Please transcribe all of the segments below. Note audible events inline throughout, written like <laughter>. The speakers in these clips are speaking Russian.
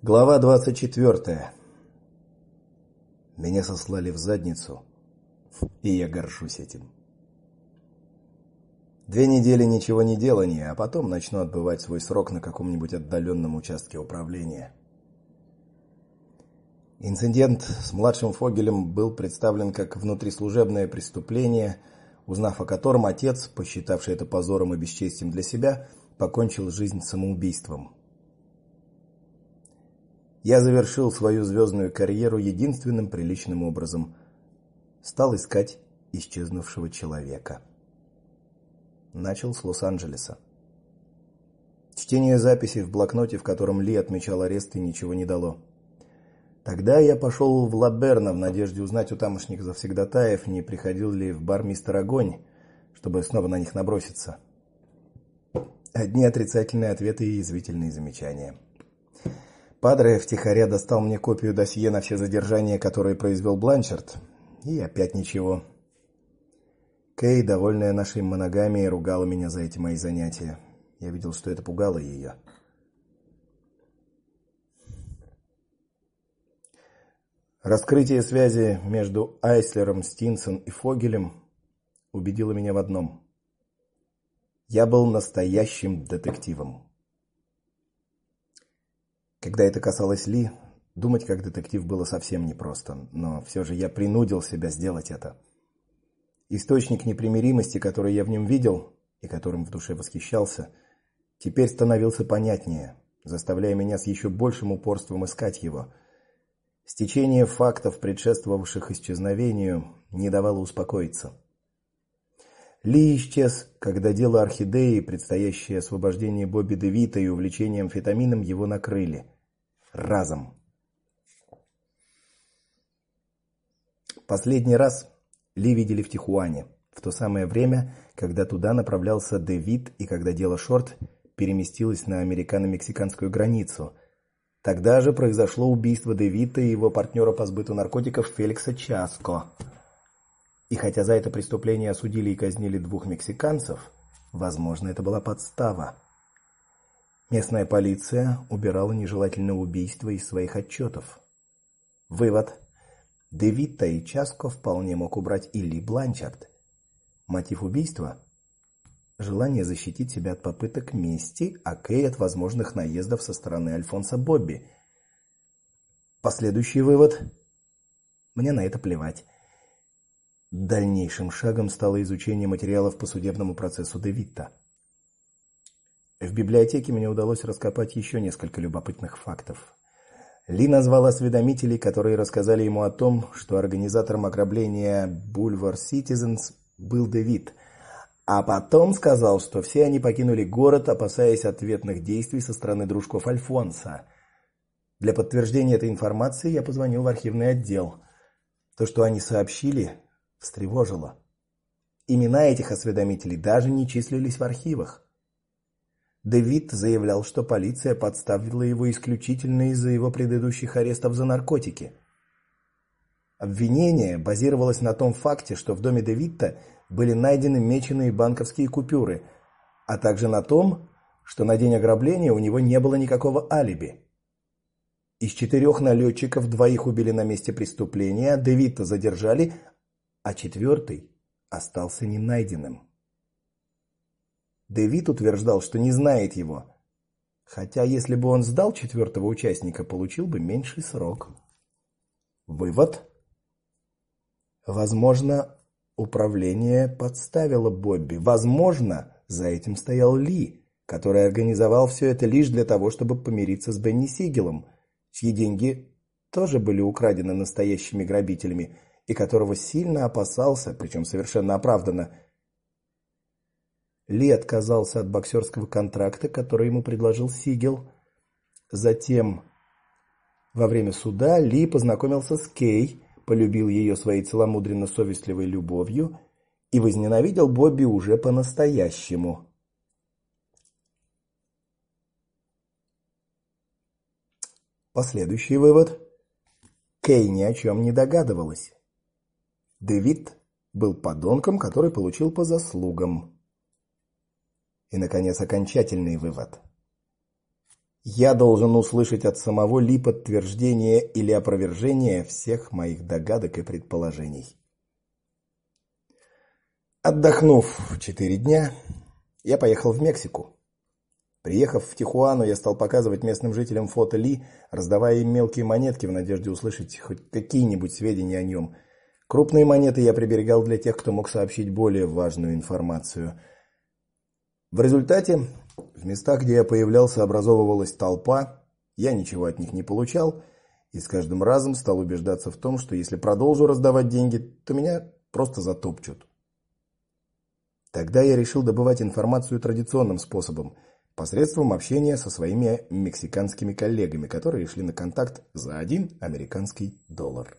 Глава 24. Меня сослали в задницу, и я горжусь этим. Две недели ничего не делания, а потом начну отбывать свой срок на каком-нибудь отдаленном участке управления. Инцидент с младшим Фогелем был представлен как внутрислужебное преступление, узнав о котором отец, посчитавший это позором и бесчестием для себя, покончил жизнь самоубийством. Я завершил свою звездную карьеру единственным приличным образом стал искать исчезнувшего человека. Начал с Лос-Анджелеса. Чтение записей в блокноте, в котором Ли отмечал аресты, ничего не дало. Тогда я пошел в Лаберна в надежде узнать у тамошних завсегдатаев, не приходил ли в бар мистер Огонь, чтобы снова на них наброситься. Одни отрицательные ответы и язвительные замечания. Падре втихаря достал мне копию досье на все задержания, которые произвел Бланчард, и опять ничего. Кей, довольная нашей моногамией, ругала меня за эти мои занятия. Я видел, что это пугало ее. Раскрытие связи между Айслером, Стинсон и Фогелем убедило меня в одном: я был настоящим детективом. Когда это касалось Ли, думать как детектив было совсем непросто, но все же я принудил себя сделать это. Источник непримиримости, который я в нем видел и которым в душе восхищался, теперь становился понятнее, заставляя меня с еще большим упорством искать его. Стечение фактов, предшествовавших исчезновению, не давало успокоиться. Ли исчез, когда дело орхидеи, предстоящее освобождение Бобби Девита и увлечение амфетамином его накрыли разом. Последний раз Ли видели в Тихуане, в то самое время, когда туда направлялся Дэвид и когда дело Шорт переместилось на американо-мексиканскую границу. Тогда же произошло убийство Дэвида и его партнера по сбыту наркотиков Феликса Часко. И хотя за это преступление осудили и казнили двух мексиканцев, возможно, это была подстава. Местная полиция убирала нежелательное убийство из своих отчетов. Вывод: Дэвид и Часко вполне мог убрать Илли Бланчард. Мотив убийства желание защитить себя от попыток мести, а Кей от возможных наездов со стороны Альфонса Бобби. Последующий вывод: мне на это плевать. Дальнейшим шагом стало изучение материалов по судебному процессу Девитта. В библиотеке мне удалось раскопать еще несколько любопытных фактов. Ли назвал осведомителей, которые рассказали ему о том, что организатором ограбления Boulevard Citizens был Дэвид, а потом сказал, что все они покинули город, опасаясь ответных действий со стороны дружков Альфонса. Для подтверждения этой информации я позвонил в архивный отдел. То, что они сообщили, встревожило. Имена этих осведомителей даже не числились в архивах. Дэвид заявлял, что полиция подставила его исключительно из-за его предыдущих арестов за наркотики. Обвинение базировалось на том факте, что в доме Дэвида были найдены меченые банковские купюры, а также на том, что на день ограбления у него не было никакого алиби. Из четырех налетчиков двоих убили на месте преступления, Дэвида задержали, а четвертый остался не найденным. Дэвид утверждал, что не знает его, хотя если бы он сдал четвертого участника, получил бы меньший срок. Вывод: возможно, управление подставило Бобби. Возможно, за этим стоял Ли, который организовал все это лишь для того, чтобы помириться с Бенни Сигелом, чьи деньги тоже были украдены настоящими грабителями и которого сильно опасался, причем совершенно оправданно. Ли отказался от боксерского контракта, который ему предложил Сигел. Затем во время суда Ли познакомился с Кей, полюбил ее своей целомудренно-совестливой любовью и возненавидел Бобби уже по-настоящему. Последующий вывод: Кей ни о чем не догадывалась. Дэвид был подонком, который получил по заслугам. И наконец окончательный вывод. Я должен услышать от самого Ли подтверждение или опровержение всех моих догадок и предположений. Отдохнув четыре дня, я поехал в Мексику. Приехав в Тихуану, я стал показывать местным жителям фото Ли, раздавая им мелкие монетки в надежде услышать хоть какие-нибудь сведения о нем. Крупные монеты я приберегал для тех, кто мог сообщить более важную информацию. В результате в местах, где я появлялся, образовывалась толпа. Я ничего от них не получал и с каждым разом стал убеждаться в том, что если продолжу раздавать деньги, то меня просто затопчут. Тогда я решил добывать информацию традиционным способом посредством общения со своими мексиканскими коллегами, которые шли на контакт за один американский доллар.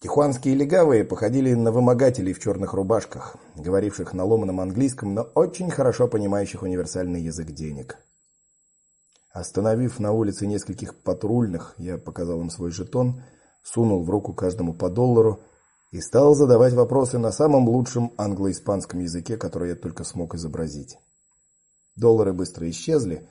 Тихуанские легавые походили на вымогателей в черных рубашках, говоривших на ломаном английском, но очень хорошо понимающих универсальный язык денег. Остановив на улице нескольких патрульных, я показал им свой жетон, сунул в руку каждому по доллару и стал задавать вопросы на самом лучшем англо-испанском языке, который я только смог изобразить. Доллары быстро исчезли,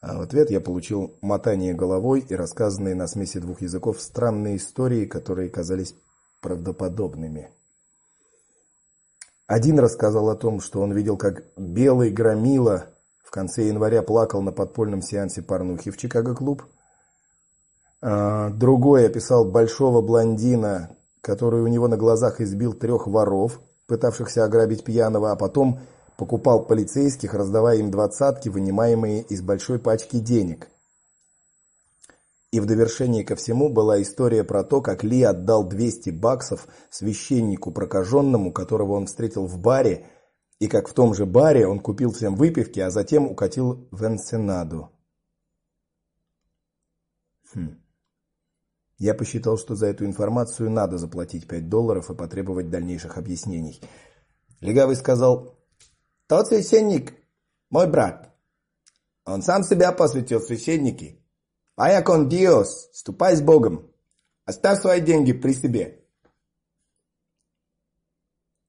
а в ответ я получил мотание головой и рассказанные на смеси двух языков странные истории, которые казались правдоподобными. Один рассказал о том, что он видел, как белый громила в конце января плакал на подпольном сеансе порнухи в Чикаго-клуб. А другой описал большого блондина, который у него на глазах избил трех воров, пытавшихся ограбить пьяного, а потом покупал полицейских, раздавая им двадцатки, вынимаемые из большой пачки денег. И в довершение ко всему была история про то, как Ли отдал 200 баксов священнику прокаженному, которого он встретил в баре, и как в том же баре он купил всем выпивки, а затем укатил в Энсенаду. Хм. Я посчитал, что за эту информацию надо заплатить 5 долларов и потребовать дальнейших объяснений. Легавый сказал: тот священник мой брат. Он сам себя посвятил священнике. Vaya con Dios, ступай с Богом. Оставь свои деньги при себе.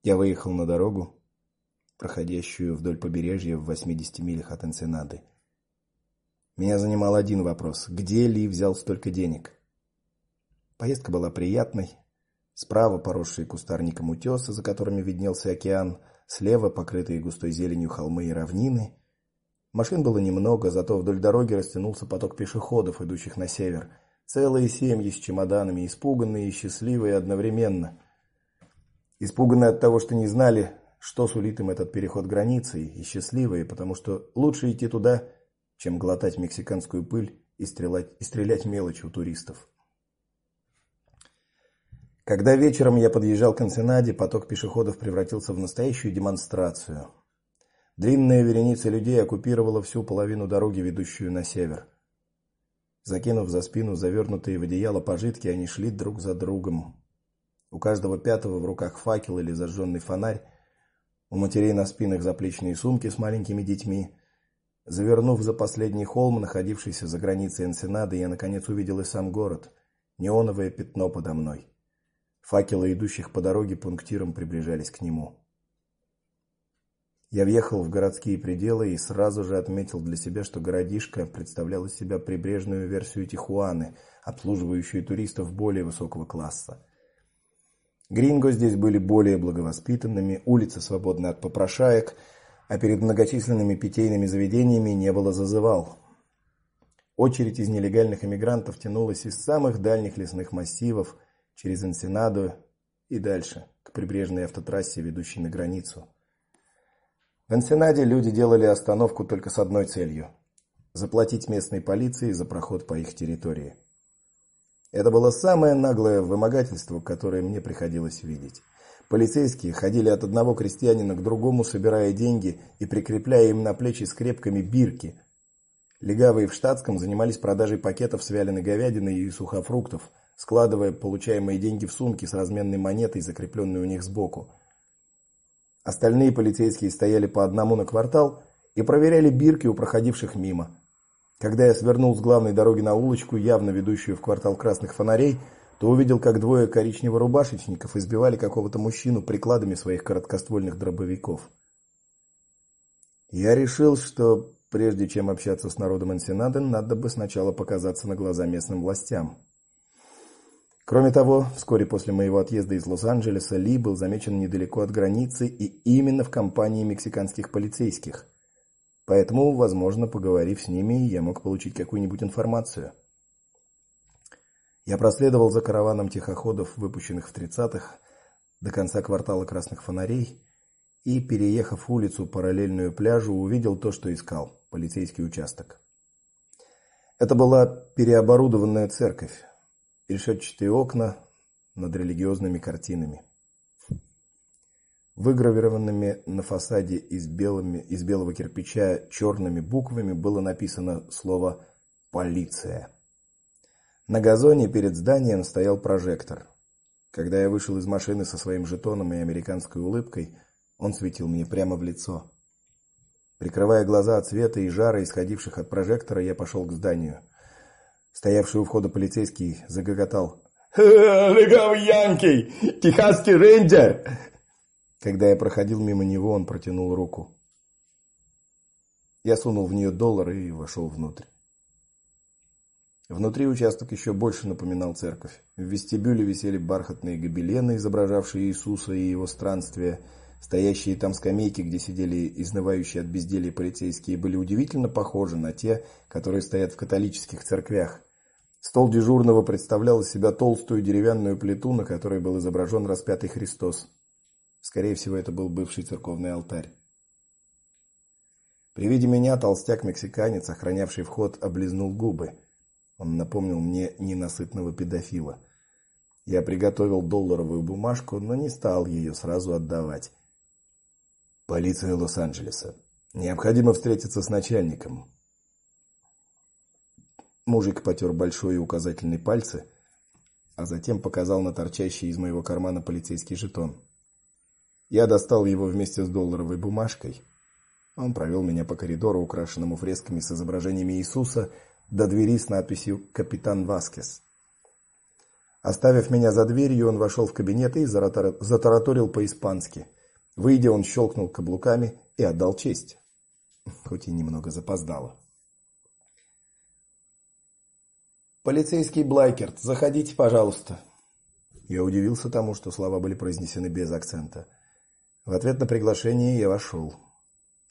Я выехал на дорогу, проходящую вдоль побережья в 80 милях от Энсенады. Меня занимал один вопрос: где Ли взял столько денег? Поездка была приятной. Справа поросшие кустарником утесы, за которыми виднелся океан, слева покрытые густой зеленью холмы и равнины. Машин было немного, зато вдоль дороги растянулся поток пешеходов, идущих на север. Целые семьи с чемоданами, испуганные и счастливые одновременно. Испуганные от того, что не знали, что сулит им этот переход границы, и счастливые, потому что лучше идти туда, чем глотать мексиканскую пыль и стрелять и стрелять мелочь у туристов. Когда вечером я подъезжал к Энсенаде, поток пешеходов превратился в настоящую демонстрацию. Длинная вереница людей оккупировала всю половину дороги, ведущую на север. Закинув за спину завернутые в одеяло пожитки, они шли друг за другом. У каждого пятого в руках факел или зажженный фонарь, у матерей на спинах заплечные сумки с маленькими детьми. Завернув за последний холм, находившийся за границей Энсенады, я наконец увидел и сам город, неоновое пятно подо мной. Факелы идущих по дороге пунктиром приближались к нему. Я въехал в городские пределы и сразу же отметил для себя, что городишко представлял из себя прибрежную версию Тихуаны, обслуживающую туристов более высокого класса. Гринго здесь были более благовоспитанными, улицы свободны от попрошаек, а перед многочисленными питейными заведениями не было зазывал. Очередь из нелегальных иммигрантов тянулась из самых дальних лесных массивов через Энсенаду и дальше, к прибрежной автотрассе, ведущей на границу. В Энсенаде люди делали остановку только с одной целью заплатить местной полиции за проход по их территории. Это было самое наглое вымогательство, которое мне приходилось видеть. Полицейские ходили от одного крестьянина к другому, собирая деньги и прикрепляя им на плечи скрепками бирки. Легавые в штатском занимались продажей пакетов с вяленой говядиной и сухофруктов, складывая получаемые деньги в сумки с разменной монетой, закрепленной у них сбоку. Остальные полицейские стояли по одному на квартал и проверяли бирки у проходивших мимо. Когда я свернул с главной дороги на улочку, явно ведущую в квартал Красных фонарей, то увидел, как двое коричнево-рубашечников избивали какого-то мужчину прикладами своих короткоствольных дробовиков. Я решил, что прежде чем общаться с народом Энсенады, надо бы сначала показаться на глаза местным властям. Кроме того, вскоре после моего отъезда из Лос-Анджелеса Ли был замечен недалеко от границы и именно в компании мексиканских полицейских. Поэтому, возможно, поговорив с ними, я мог получить какую-нибудь информацию. Я проследовал за караваном тихоходов, выпущенных в 30-х, до конца квартала Красных фонарей и, переехав улицу параллельную пляжу, увидел то, что искал полицейский участок. Это была переоборудованная церковь решетчатые окна над религиозными картинами. Выгравированными на фасаде из белыми из белого кирпича черными буквами было написано слово полиция. На газоне перед зданием стоял прожектор. Когда я вышел из машины со своим жетоном и американской улыбкой, он светил мне прямо в лицо. Прикрывая глаза от света и жара, исходивших от прожектора, я пошел к зданию. Стоявший у входа полицейский загоготал: "Легав Янки, техасский рейнджер!" Когда я проходил мимо него, он протянул руку. Я сунул в нее доллар и вошел внутрь. Внутри участок еще больше напоминал церковь. В вестибюле висели бархатные гобелены, изображавшие Иисуса и его странствия. Стоящие там скамейки, где сидели изнывающие от безделья полицейские, были удивительно похожи на те, которые стоят в католических церквях. Стол дежурного представлял из себя толстую деревянную плиту, на которой был изображен распятый Христос. Скорее всего, это был бывший церковный алтарь. При виде меня толстяк-мексиканец, охранявший вход, облизнул губы. Он напомнил мне ненасытного педофила. Я приготовил долларовую бумажку, но не стал ее сразу отдавать. Полиция Лос-Анджелеса. Необходимо встретиться с начальником. Мужик потер большой и указательный пальцы, а затем показал на торчащий из моего кармана полицейский жетон. Я достал его вместе с долларовой бумажкой. Он провел меня по коридору, украшенному фресками с изображениями Иисуса, до двери с надписью Капитан Васкес. Оставив меня за дверью, он вошел в кабинет и затараторил по-испански. Выйдя, он щелкнул каблуками и отдал честь, хоть и немного запоздало. Полицейский Блайкерт, заходите, пожалуйста. Я удивился тому, что слова были произнесены без акцента. В ответ на приглашение я вошел.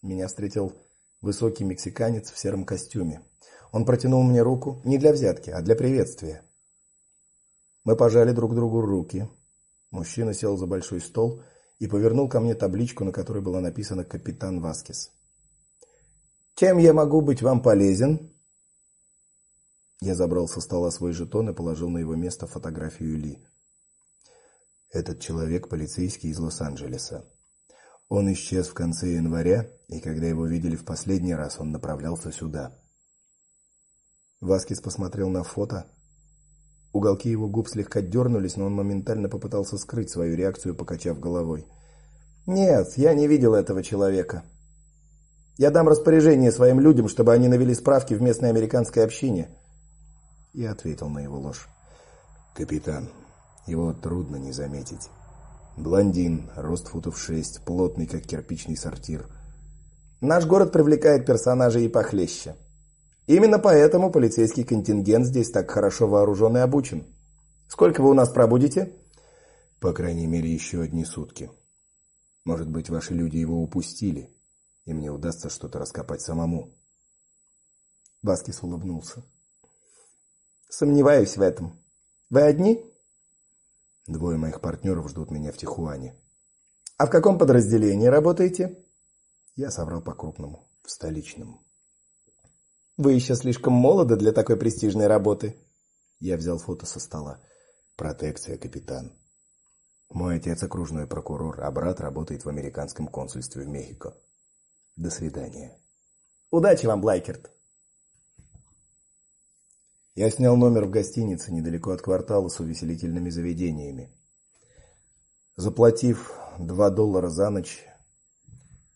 Меня встретил высокий мексиканец в сером костюме. Он протянул мне руку не для взятки, а для приветствия. Мы пожали друг другу руки. Мужчина сел за большой стол и повернул ко мне табличку, на которой было написано капитан Васкес. Чем я могу быть вам полезен? Я забрал со стола свой жетон и положил на его место фотографию Ли. Этот человек полицейский из Лос-Анджелеса. Он исчез в конце января, и когда его видели в последний раз, он направлялся сюда. Васкис посмотрел на фото. Уголки его губ слегка дернулись, но он моментально попытался скрыть свою реакцию, покачав головой. Нет, я не видел этого человека. Я дам распоряжение своим людям, чтобы они навели справки в местной американской общине. Я ответил на его ложь. Капитан, его трудно не заметить. Блондин, рост футов шесть, плотный как кирпичный сортир. Наш город привлекает персонажей и похлеще. Именно поэтому полицейский контингент здесь так хорошо вооружен и обучен. Сколько вы у нас пробудете? По крайней мере, еще одни сутки. Может быть, ваши люди его упустили, и мне удастся что-то раскопать самому. Баскис улыбнулся. Сомневаюсь в этом. Вы одни? Двое моих партнеров ждут меня в Тихуане. А в каком подразделении работаете? Я соврал по-крупному, в столичном. Вы еще слишком молоды для такой престижной работы. Я взял фото со стола. Протекция, капитан. Мой отец окружной прокурор, а брат работает в американском консульстве в Мехико. До свидания. Удачи вам, Блайкерт. Я снял номер в гостинице недалеко от квартала с увеселительными заведениями. Заплатив 2 доллара за ночь,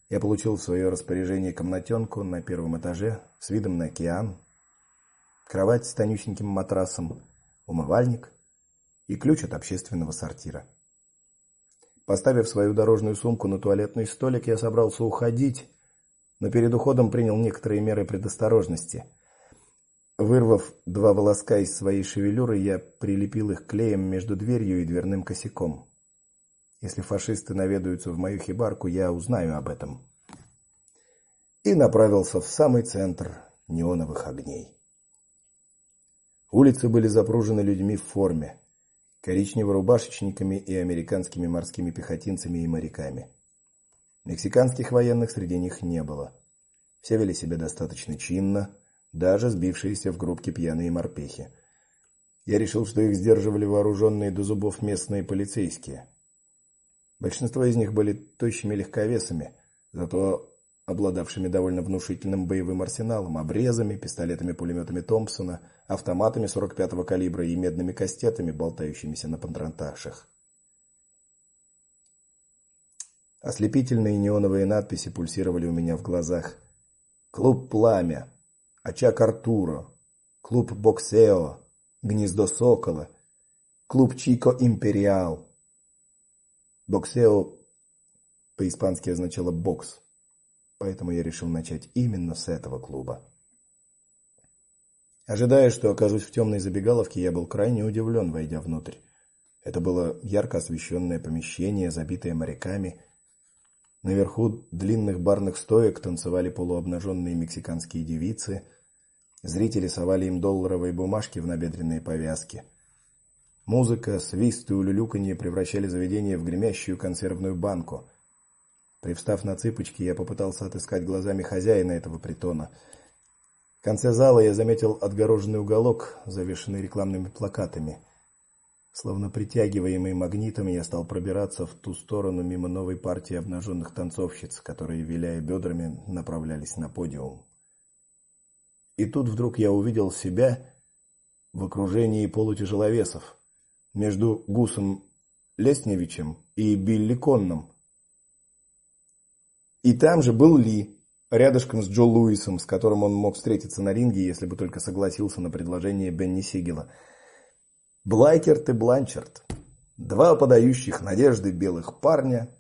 я получил в свое распоряжение комнатенку на первом этаже с видом на океан, кровать с тонюсеньким матрасом, умывальник и ключ от общественного сортира. Поставив свою дорожную сумку на туалетный столик, я собрался уходить, но перед уходом принял некоторые меры предосторожности. Вырвав два волоска из своей шевелюры, я прилепил их клеем между дверью и дверным косяком. Если фашисты наведаются в мою хибарку, я узнаю об этом. И направился в самый центр неоновых огней. Улицы были запружены людьми в форме, коричнево-рубашечниками и американскими морскими пехотинцами и моряками. Мексиканских военных среди них не было. Все вели себя достаточно чинно, даже сбившиеся в группки пьяные морпехи. Я решил, что их сдерживали вооруженные до зубов местные полицейские. Большинство из них были тощими легковесами, зато обладавшими довольно внушительным боевым арсеналом, обрезами, пистолетами-пулеметами Томпсона, автоматами 45-го калибра и медными кастетами, болтающимися на патронташах. Ослепительные неоновые надписи пульсировали у меня в глазах. Клуб Пламя, Очаг Артуро, клуб Боксео, Гнездо Сокола, клуб Чико Империал. Боксео по-испански означало бокс. Поэтому я решил начать именно с этого клуба. Ожидая, что окажусь в темной забегаловке, я был крайне удивлен, войдя внутрь. Это было ярко освещенное помещение, забитое моряками. Наверху длинных барных стоек танцевали полуобнаженные мексиканские девицы. Зрители совали им долларовые бумажки в набедренные повязки. Музыка, свист и улюлюканье превращали заведение в гремящую консервную банку. Привстав на цыпочки, я попытался отыскать глазами хозяина этого притона. В конце зала я заметил отгороженный уголок, завешенный рекламными плакатами. Словно притягиваемый магнитом, я стал пробираться в ту сторону мимо новой партии обнаженных танцовщиц, которые виляя бедрами направлялись на подиум. И тут вдруг я увидел себя в окружении полутяжеловесов между Гусом Лесневичем и Билли Конном. И там же был Ли, рядышком с Джо Луисом, с которым он мог встретиться на ринге, если бы только согласился на предложение Бенни Сигела. Блайкерт и Бланчард, два подающих надежды белых парня,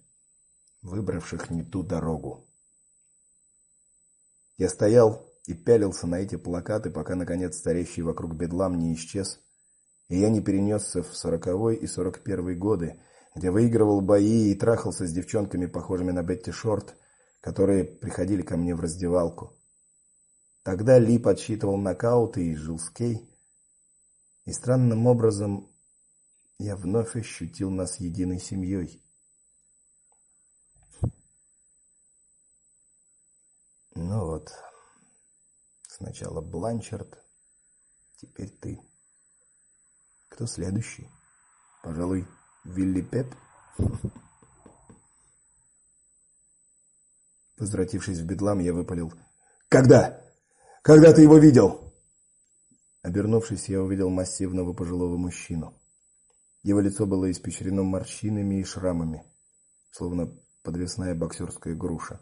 выбравших не ту дорогу. Я стоял и пялился на эти плакаты, пока наконец старящий вокруг бедлам не исчез и я не перенесся в сороковой и сорок первый годы, где выигрывал бои и трахался с девчонками, похожими на Бетти Шорт, которые приходили ко мне в раздевалку. Тогда Ли подсчитывал нокауты и жил с Кей. И странным образом я вновь ощутил нас единой семьей. Ну вот. Сначала Бланчард, теперь ты. Кто следующий? Пожалуй, Вилли Пеп. <laughs> Возвратившись в Бедлам, я выпалил: "Когда? Когда ты его видел?" Обернувшись, я увидел массивного пожилого мужчину. Его лицо было испещрено морщинами и шрамами, словно подвесная боксерская груша.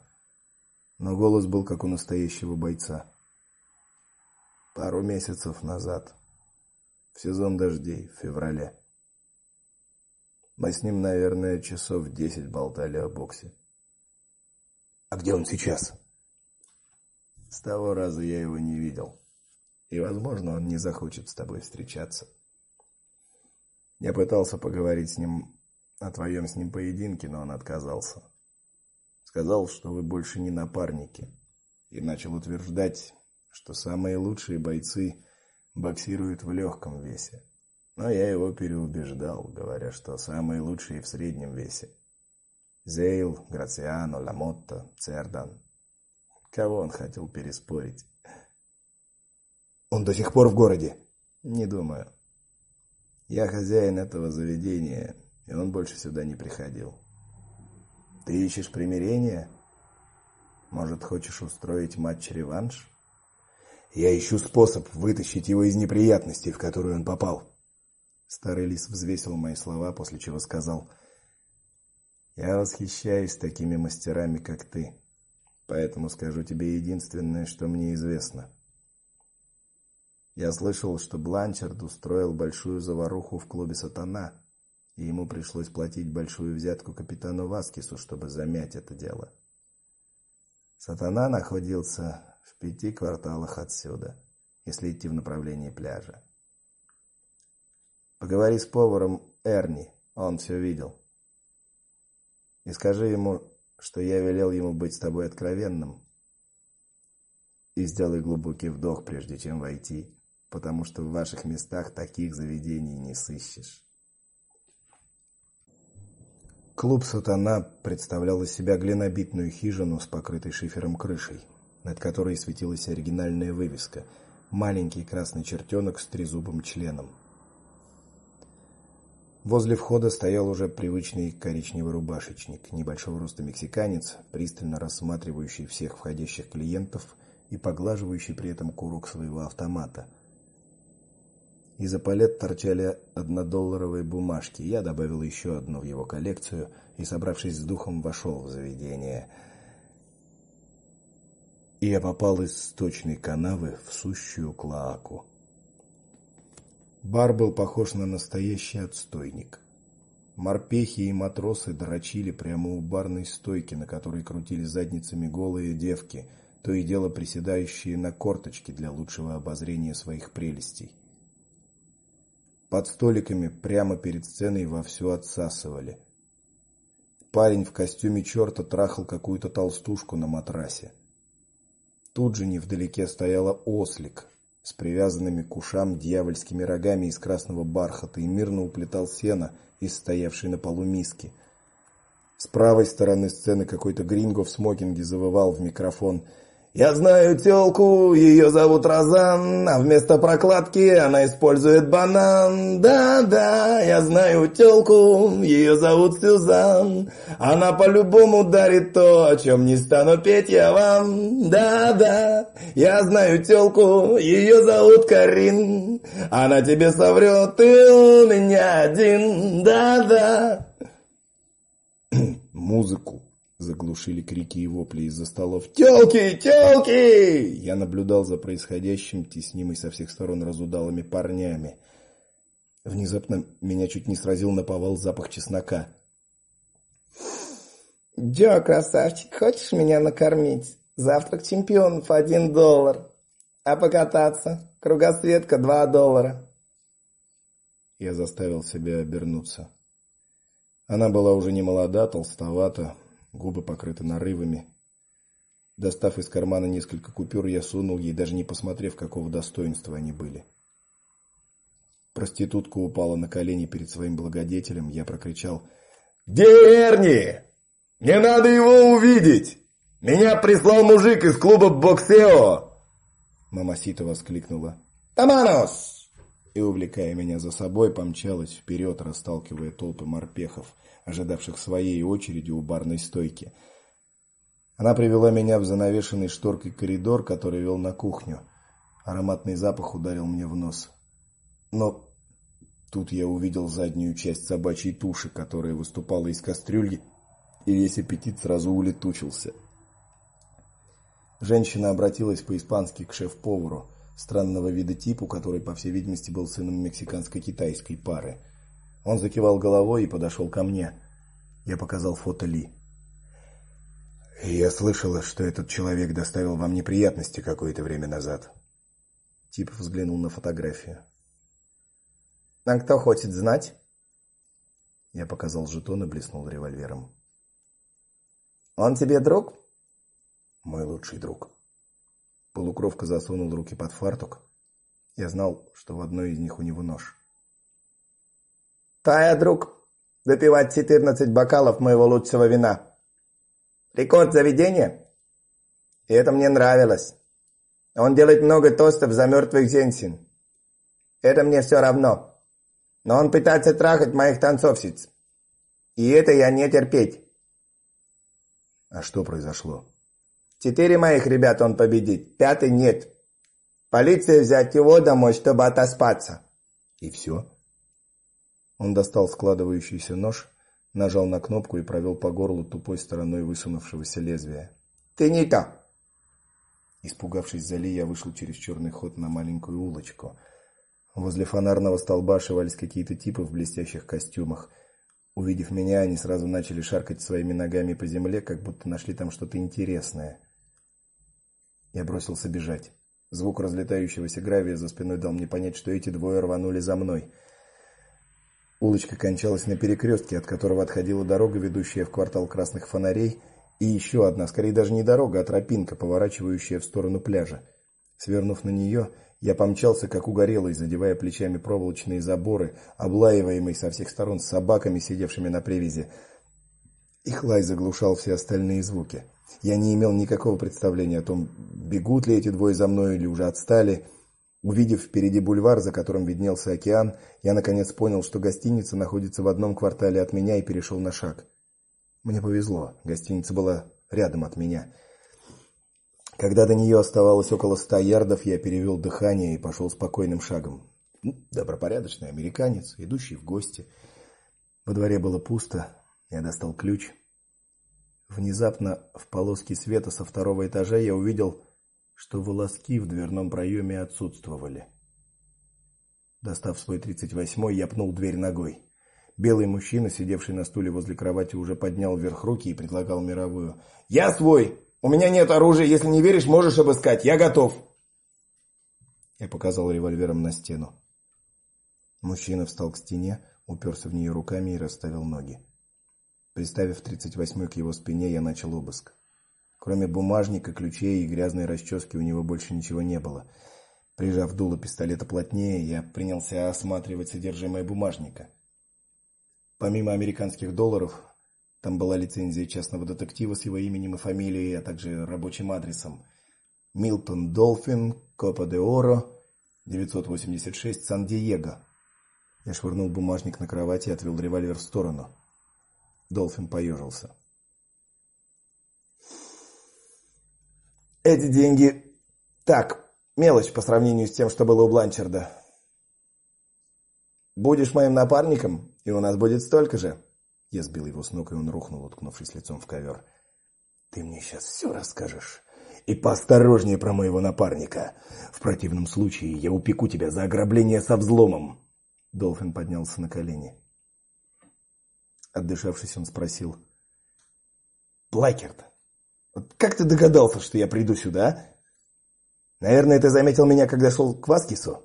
Но голос был как у настоящего бойца. Пару месяцев назад в сезон дождей, в феврале. Мы с ним, наверное, часов десять болтали о боксе. А где он сейчас? С того раза я его не видел. И, возможно, он не захочет с тобой встречаться. Я пытался поговорить с ним о твоем с ним поединке, но он отказался. Сказал, что вы больше не напарники, и начал утверждать, что самые лучшие бойцы боксирует в легком весе. Но я его переубеждал, говоря, что самые лучшие в среднем весе. Зейл, Грациано, Ламотто, Цердан. Кого он хотел переспорить? Он до сих пор в городе? Не думаю. Я хозяин этого заведения, и он больше сюда не приходил. Ты ищешь примирения? Может, хочешь устроить матч-реванш? Я ищу способ вытащить его из неприятностей, в которые он попал. Старый лис взвесил мои слова, после чего сказал: "Я восхищаюсь такими мастерами, как ты. Поэтому скажу тебе единственное, что мне известно. Я слышал, что Бланчард устроил большую заваруху в клубе Сатана, и ему пришлось платить большую взятку капитану Васкису, чтобы замять это дело. Сатана находился в пяти кварталах отсюда, если идти в направлении пляжа. Поговори с поваром Эрни, он все видел. И скажи ему, что я велел ему быть с тобой откровенным. И сделай глубокий вдох, прежде чем войти, потому что в ваших местах таких заведений не сыщешь. Клуб Сатана представлял из себя глинобитную хижину с покрытой шифером крышей, над которой светилась оригинальная вывеска: маленький красный чертенок с трезубым членом. Возле входа стоял уже привычный коричневый рубашечник, небольшого роста мексиканец, пристально рассматривающий всех входящих клиентов и поглаживающий при этом курок своего автомата. Из эполет торчали однодолларовые бумажки. Я добавил еще одну в его коллекцию и, собравшись с духом, вошел в заведение. И я попал из сточной канавы в сущую клоаку. Бар был похож на настоящий отстойник. Морпехи и матросы дрочили прямо у барной стойки, на которой крутили задницами голые девки, то и дело приседающие на корточки для лучшего обозрения своих прелестей. Под столиками прямо перед сценой вовсю отсасывали. Парень в костюме черта трахал какую-то толстушку на матрасе. Тут же невдалеке стояла ослик, с привязанными к ушам дьявольскими рогами из красного бархата и мирно уплетал сено из стоявшей на полу миски. С правой стороны сцены какой-то гринго в смокинге завывал в микрофон: я знаю тёлку, её зовут Розан, а вместо прокладки она использует банан. Да-да, я знаю тёлку, её зовут Сюзан. Она по-любому дарит то, о чём не стану петь я вам. Да-да, я знаю тёлку, её зовут Карин. Она тебе соврёт, ты у меня один. Да-да. Музыку Заглушили крики и вопли из-за столов. «Тёлки! Тёлки!» Я наблюдал за происходящим, теснимый со всех сторон разудалыми парнями. Внезапно меня чуть не сразил наповал запах чеснока. «Дё, красавчик, хочешь меня накормить? Завтрак чемпионов один доллар. А покататься? Кругосветка два доллара». Я заставил себя обернуться. Она была уже не молода, толстовата, губы покрыты нарывами. Достав из кармана несколько купюр, я сунул ей, даже не посмотрев, какого достоинства они были. Проститутка упала на колени перед своим благодетелем, я прокричал: "Где Эрни? Мне надо его увидеть! Меня прислал мужик из клуба Боксео!" Мамасита воскликнула: "Таманос!" И увлекая меня за собой, помчалась вперед, расталкивая толпы морпехов ожидавших своей очереди у барной стойки. Она привела меня в занавешенный шторкой коридор, который вел на кухню. Ароматный запах ударил мне в нос. Но тут я увидел заднюю часть собачьей туши, которая выступала из кастрюли, и весь аппетит сразу улетучился. Женщина обратилась по-испански к шеф-повару, странного вида типу, который, по всей видимости, был сыном мексиканско-китайской пары. Он закивал головой и подошел ко мне. Я показал фото Ли. Я слышала, что этот человек доставил вам неприятности какое-то время назад. Тип взглянул на фотографию. А кто хочет знать? Я показал жетон и блеснул револьвером. Он тебе друг? Мой лучший друг. Полукровка засунул руки под фартук. Я знал, что в одной из них у него нож. Тая, друг, выпивать 14 бокалов моего лучшего вина. Рекорд заведения. И это мне нравилось. Он делает много тостов за мертвых женщин. Это мне все равно. Но он пытается трахать моих танцовщиц. И это я не терпеть. А что произошло? Четыре моих ребят он победит, пятый нет. Полиция взять его домой, чтобы отоспаться. И все? Он достал складывающийся нож, нажал на кнопку и провел по горлу тупой стороной высунувшегося лезвия. Ты не то. Испугавшись Зали, я вышел через черный ход на маленькую улочку. Возле фонарного столба ошивались какие-то типы в блестящих костюмах. Увидев меня, они сразу начали шаркать своими ногами по земле, как будто нашли там что-то интересное. Я бросился бежать. Звук разлетающегося гравия за спиной дал мне понять, что эти двое рванули за мной. Улочка кончалась на перекрестке, от которого отходила дорога, ведущая в квартал красных фонарей, и еще одна, скорее даже не дорога, а тропинка, поворачивающая в сторону пляжа. Свернув на нее, я помчался как угорелый, задевая плечами проволочные заборы, облаиваемый со всех сторон собаками, сидевшими на привязи. Их лай заглушал все остальные звуки. Я не имел никакого представления о том, бегут ли эти двое за мной или уже отстали. Увидев впереди бульвар, за которым виднелся океан, я наконец понял, что гостиница находится в одном квартале от меня и перешел на шаг. Мне повезло. Гостиница была рядом от меня. Когда до нее оставалось около ста ярдов, я перевел дыхание и пошел спокойным шагом. Ну, добропорядочный американец, идущий в гости. Во дворе было пусто. Я достал ключ. Внезапно в полоске света со второго этажа я увидел, что волоски в дверном проеме отсутствовали. Достав свой тридцать восьмой, я пнул дверь ногой. Белый мужчина, сидевший на стуле возле кровати, уже поднял вверх руки и предлагал мировую. "Я свой. У меня нет оружия, если не веришь, можешь обыскать. Я готов". Я показал револьвером на стену. Мужчина встал к стене, уперся в нее руками и расставил ноги. Приставив 38-й к его спине, я начал обыск. Кроме бумажника, ключей и грязной расчески у него больше ничего не было. Прижав дуло пистолета плотнее, я принялся осматривать содержимое бумажника. Помимо американских долларов, там была лицензия частного детектива с его именем и фамилией, а также рабочим адресом. Милтон Долфин, Копа де Оро, 986, Сан-Диего. Я швырнул бумажник на кровать и отвел револьвер в сторону. Долфин поежился. Эти деньги так, мелочь по сравнению с тем, что было у Бланчерда. Будешь моим напарником, и у нас будет столько же. Я сбил его с ног, и он рухнул, уткнувшись лицом в ковер. Ты мне сейчас все расскажешь. И поосторожнее про моего напарника. В противном случае я упеку тебя за ограбление со взломом. Долфин поднялся на колени. Отдышавшись, он спросил: "Плакерт, вот как ты догадался, что я приду сюда? Наверное, ты заметил меня, когда шел к Васкису?"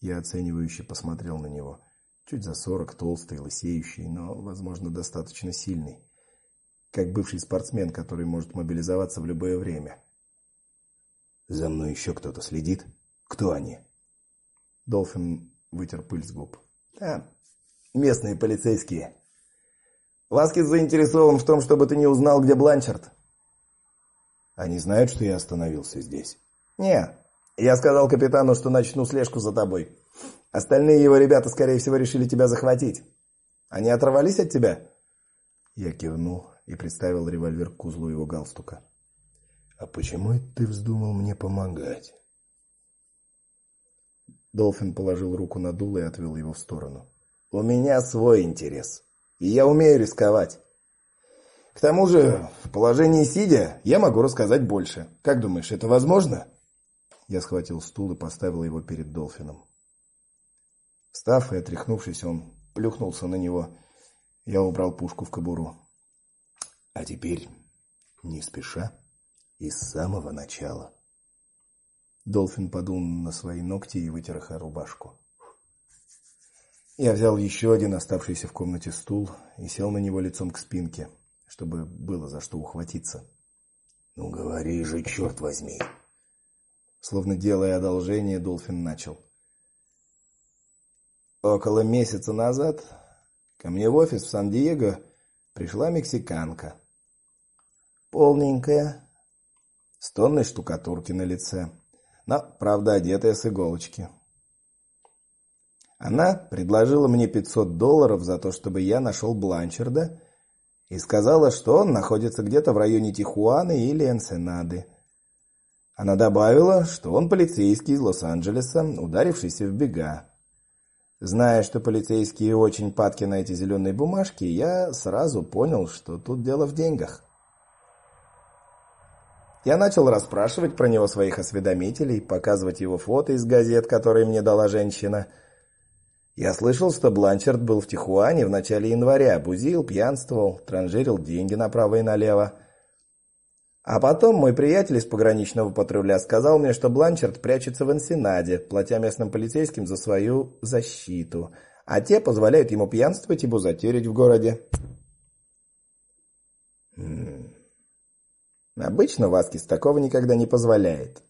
Я оценивающе посмотрел на него. Чуть за сорок, толстый, лысеющий, но, возможно, достаточно сильный, как бывший спортсмен, который может мобилизоваться в любое время. За мной еще кто-то следит? Кто они? Долфин вытер пыль с губ. А, местные полицейские. Васкис заинтересован в том, чтобы ты не узнал, где Бланчард. Они знают, что я остановился здесь. Не. Я сказал капитану, что начну слежку за тобой. Остальные его ребята, скорее всего, решили тебя захватить. Они оторвались от тебя? Я кивнул и приставил револьвер к узлу его галстука. А почему ты вздумал мне помогать? Долфин положил руку на дуло и отвел его в сторону. У меня свой интерес и я умею рисковать. К тому же, в положении сидя, я могу рассказать больше. Как думаешь, это возможно? Я схватил стул и поставил его перед Долфином. Встав и отряхнувшись, он плюхнулся на него. Я убрал пушку в кобуру. А теперь, не спеша, и с самого начала. Долфин подул на свои ногти и вытер их о рубашку. Я взял еще один оставшийся в комнате стул и сел на него лицом к спинке, чтобы было за что ухватиться. Ну говори же, черт возьми. Словно делая одолжение, Долфин начал. Около месяца назад ко мне в офис в Сан-Диего пришла мексиканка. Полненькая, с тонной штукатурки на лице, но, правда, одетая с иголочки. Она предложила мне 500 долларов за то, чтобы я нашел Бланчерда, и сказала, что он находится где-то в районе Тихуаны или Энсенады. Она добавила, что он полицейский из Лос-Анджелеса, ударившийся в бега. Зная, что полицейские очень падки на эти зеленые бумажки, я сразу понял, что тут дело в деньгах. Я начал расспрашивать про него своих осведомителей, показывать его фото из газет, которые мне дала женщина – я слышал, что Бланчард был в Тихуане в начале января, бузил, пьянствовал, транжирил деньги направо и налево. А потом мой приятель из пограничного патруля сказал мне, что Бланчард прячется в Энсенаде, платя местным полицейским за свою защиту, а те позволяют ему пьянствовать и бузатерить в городе. Хм. Обычно Васкис такого никогда не позволяет.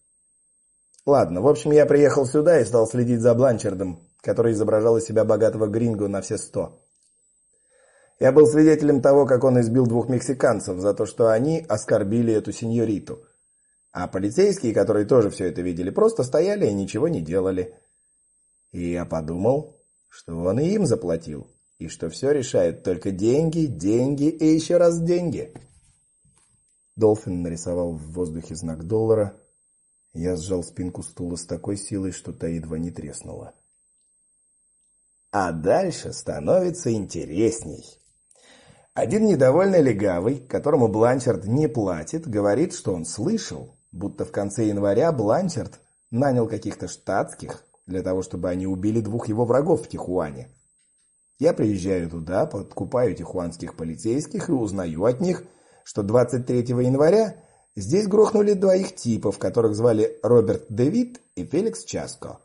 Ладно, в общем, я приехал сюда и стал следить за Бланчардом, который изображал из себя богатого гринго на все сто. Я был свидетелем того, как он избил двух мексиканцев за то, что они оскорбили эту сеньориту. А полицейские, которые тоже все это видели, просто стояли и ничего не делали. И я подумал, что он и им заплатил, и что все решает только деньги, деньги и еще раз деньги. Долфин нарисовал в воздухе знак доллара. Я сжал спинку стула с такой силой, что та едва не треснула. А дальше становится интересней. Один недовольный легавый, которому Бланчард не платит, говорит, что он слышал, будто в конце января Бланчард нанял каких-то штатских для того, чтобы они убили двух его врагов в Тихуане. Я приезжаю туда, подкупаю тихуанских полицейских и узнаю от них, что 23 января здесь грохнули двоих типов, которых звали Роберт Дэвид и Феликс Часко.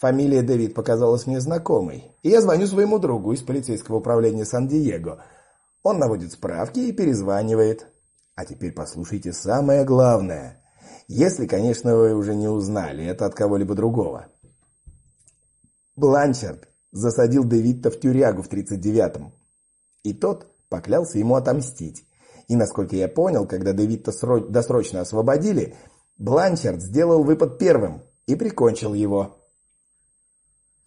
Фамилия Дэвид показалась мне знакомой, и я звоню своему другу из полицейского управления Сан-Диего. Он наводит справки и перезванивает. А теперь послушайте самое главное. Если, конечно, вы уже не узнали это от кого-либо другого. Бланчард засадил Дэвида в тюрягу в 39-м. И тот поклялся ему отомстить. И насколько я понял, когда Дэвида досрочно освободили, Бланчард сделал выпад первым и прикончил его.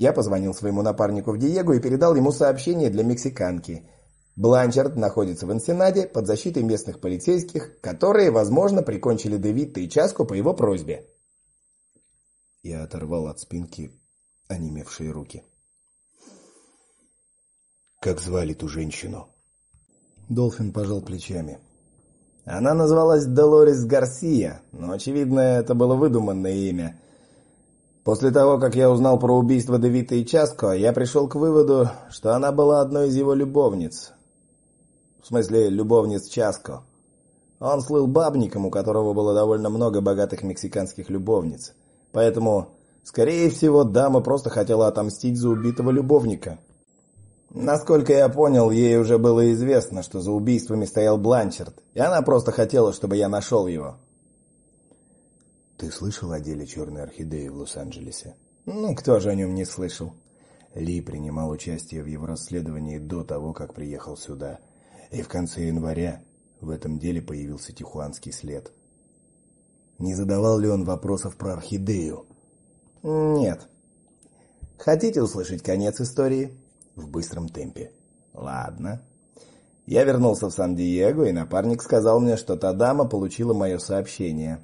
Я позвонил своему напарнику в Диего и передал ему сообщение для мексиканки. Бланчард находится в Энсенаде под защитой местных полицейских, которые, возможно, прикончили Дэвида и Часку по его просьбе. Я оторвал от спинки онемевшие руки. Как звали ту женщину? Долфин пожал плечами. Она называлась Долорес Гарсия, но очевидно, это было выдуманное имя. После того, как я узнал про убийство Девита и Часко, я пришел к выводу, что она была одной из его любовниц. В смысле, любовниц Часко. Он слыл бабником, у которого было довольно много богатых мексиканских любовниц. Поэтому, скорее всего, дама просто хотела отомстить за убитого любовника. Насколько я понял, ей уже было известно, что за убийствами стоял Бланчард, и она просто хотела, чтобы я нашел его. Ты слышал о деле черной орхидеи в Лос-Анджелесе? Ну, кто же о нем не слышал? Ли принимал участие в его расследовании до того, как приехал сюда. И в конце января в этом деле появился тихуанский след. Не задавал ли он вопросов про орхидею? Нет. Хотите услышать конец истории? В быстром темпе. Ладно. Я вернулся в Сан-Диего, и напарник сказал мне, что та дама получила мое сообщение.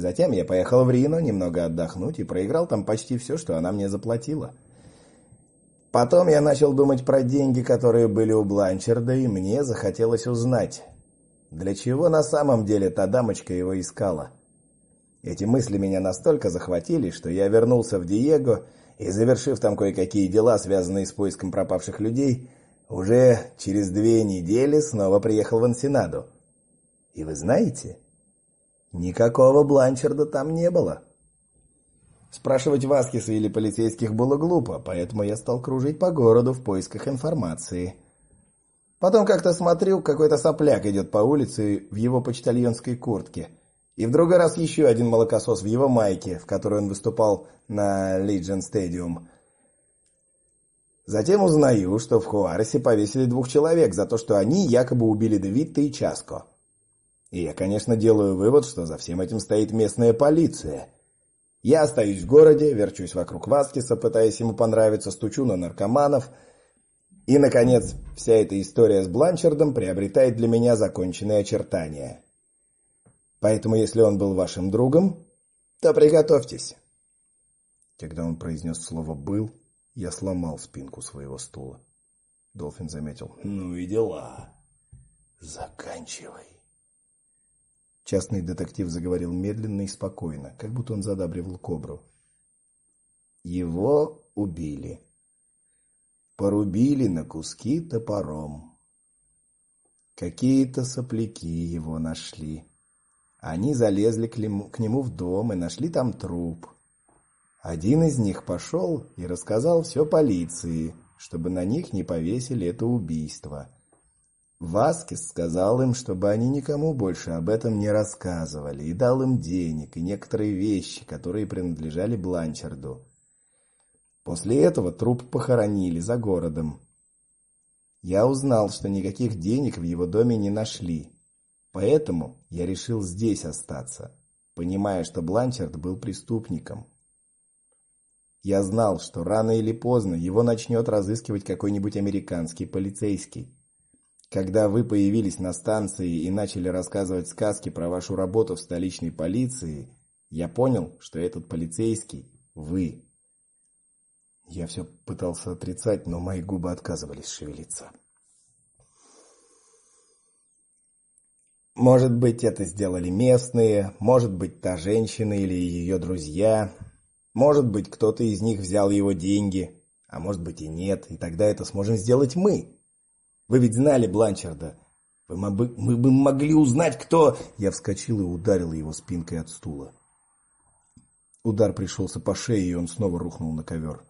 Затем я поехал в Рино немного отдохнуть и проиграл там почти все, что она мне заплатила. Потом я начал думать про деньги, которые были у Бланчерда, и мне захотелось узнать, для чего на самом деле та дамочка его искала. Эти мысли меня настолько захватили, что я вернулся в Диего и, завершив там кое-какие дела, связанные с поиском пропавших людей, уже через две недели снова приехал в Энсенаду. И вы знаете, Никакого Бланчерда там не было. Спрашивать Васкиса или полицейских было глупо, поэтому я стал кружить по городу в поисках информации. Потом как-то смотрю, какой-то сопляк идет по улице в его почтальонской куртке. И в другой раз еще один молокосос в его майке, в которой он выступал на Legion Stadium. Затем узнаю, что в Хуаресе повесили двух человек за то, что они якобы убили Давида и Часко. И я, конечно, делаю вывод, что за всем этим стоит местная полиция. Я остаюсь в городе, верчусь вокруг Васкиса, пытаясь ему понравиться, стучу на наркоманов. И, наконец, вся эта история с Бланчардом приобретает для меня законченные очертания. Поэтому, если он был вашим другом, то приготовьтесь. Когда он произнес слово «был», я сломал спинку своего стула. Долфин заметил. «Ну и дела. Заканчивай». Частный детектив заговорил медленно и спокойно, как будто он задабривал кобру. Его убили. Порубили на куски топором. Какие-то сопляки его нашли. Они залезли к к нему в дом и нашли там труп. Один из них пошел и рассказал все полиции, чтобы на них не повесили это убийство. Васкис сказал им, чтобы они никому больше об этом не рассказывали, и дал им денег и некоторые вещи, которые принадлежали Бланчарду. После этого труп похоронили за городом. Я узнал, что никаких денег в его доме не нашли. Поэтому я решил здесь остаться, понимая, что Бланчард был преступником. Я знал, что рано или поздно его начнет разыскивать какой-нибудь американский полицейский. Когда вы появились на станции и начали рассказывать сказки про вашу работу в столичной полиции, я понял, что этот полицейский вы. Я все пытался отрицать, но мои губы отказывались шевелиться. Может быть, это сделали местные, может быть, та женщина или ее друзья, может быть, кто-то из них взял его деньги, а может быть и нет, и тогда это сможем сделать мы. Вы ведь знали Бланчарда. Вы мы, бы могли узнать, кто... Я вскочил и ударил его спинкой от стула. Удар пришелся по шее, и он снова рухнул на ковер.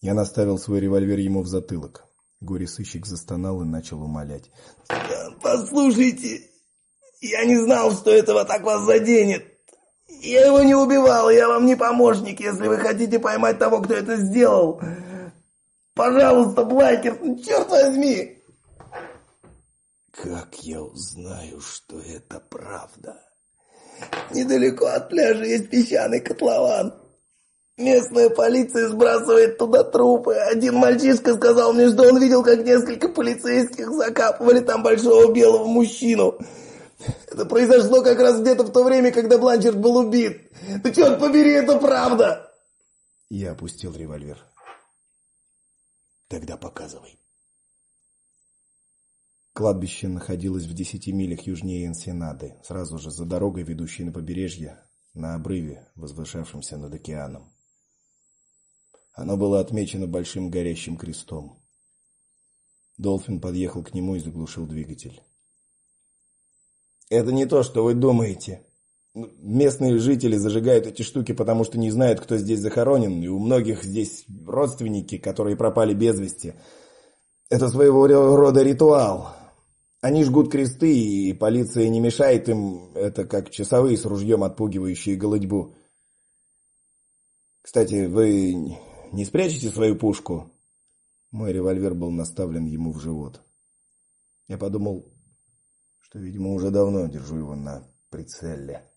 Я наставил свой револьвер ему в затылок. Горе-сыщик застонал и начал умолять. «Послушайте, я не знал, что этого так вас заденет. Я его не убивал, я вам не помощник, если вы хотите поймать того, кто это сделал. Пожалуйста, Блайкер, черт возьми!» Как я узнаю, что это правда? Недалеко от пляжа есть песчаный котлован. Местная полиция сбрасывает туда трупы. Один мальчишка сказал мне, что он видел, как несколько полицейских закапывали там большого белого мужчину. Это произошло как раз где-то в то время, когда Бланчерд был убит. Да черт побери, это правда! Я опустил револьвер. Тогда показывай. Кладбище находилось в десяти милях южнее Энсенады, сразу же за дорогой, ведущей на побережье, на обрыве, возвышавшемся над океаном. Оно было отмечено большим горящим крестом. Долфин подъехал к нему и заглушил двигатель. Это не то, что вы думаете. Местные жители зажигают эти штуки, потому что не знают, кто здесь захоронен, и у многих здесь родственники, которые пропали без вести. Это своего рода ритуал. Они жгут кресты, и полиция не мешает им. Это как часовые с ружьем, отпугивающие голодьбу. Кстати, вы не спрячете свою пушку? Мой револьвер был наставлен ему в живот. Я подумал, что, видимо, уже давно держу его на прицеле.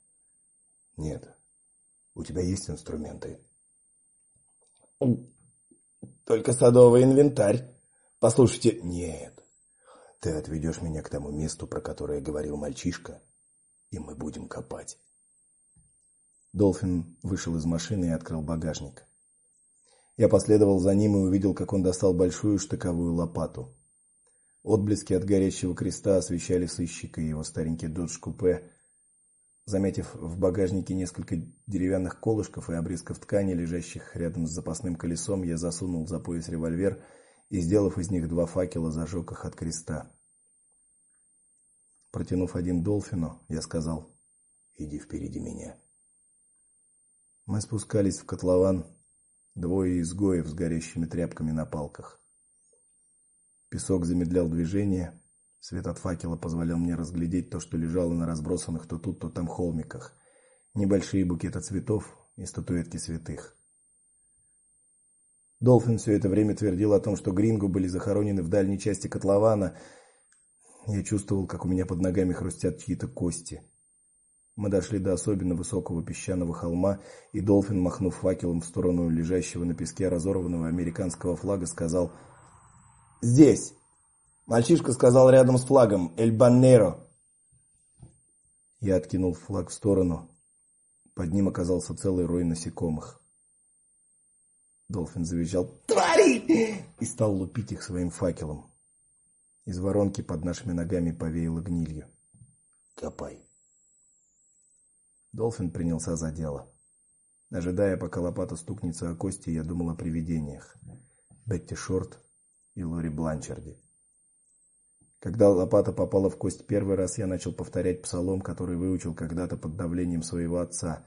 Нет. У тебя есть инструменты? Только садовый инвентарь. Послушайте, нет. Ты отведешь меня к тому месту, про которое говорил мальчишка, и мы будем копать. Долфин вышел из машины и открыл багажник. Я последовал за ним и увидел, как он достал большую штыковую лопату. Отблески от горящего креста освещали сыщика и его старенький додж-купе. Заметив в багажнике несколько деревянных колышков и обрезков ткани, лежащих рядом с запасным колесом, я засунул за пояс револьвер и, сделав из них два факела, зажег их от креста. Протянув один Долфину, я сказал: "Иди впереди меня". Мы спускались в котлован, двое изгоев с горящими тряпками на палках. Песок замедлял движение, свет от факела позволял мне разглядеть то, что лежало на разбросанных то тут, то там холмиках. Небольшие букеты цветов и статуэтки святых. Долфин все это время твердил о том, что гринго были захоронены в дальней части котлована. Я чувствовал, как у меня под ногами хрустят чьи-то кости. Мы дошли до особенно высокого песчаного холма, и Долфин, махнув факелом в сторону лежащего на песке разорванного американского флага, сказал: "Здесь". Мальчишка сказал рядом с флагом: "Эль Баннеро". Я откинул флаг в сторону. Под ним оказался целый рой насекомых. Долфин завизжал «Твари!» и стал лупить их своим факелом. Из воронки под нашими ногами повеяло гнилью. «Копай!» Долфин принялся за дело. Ожидая, пока лопата стукнется о кости, я думал о привидениях. Бетти Шорт и Лори Бланчарди. Когда лопата попала в кость первый раз, я начал повторять псалом, который выучил когда-то под давлением своего отца.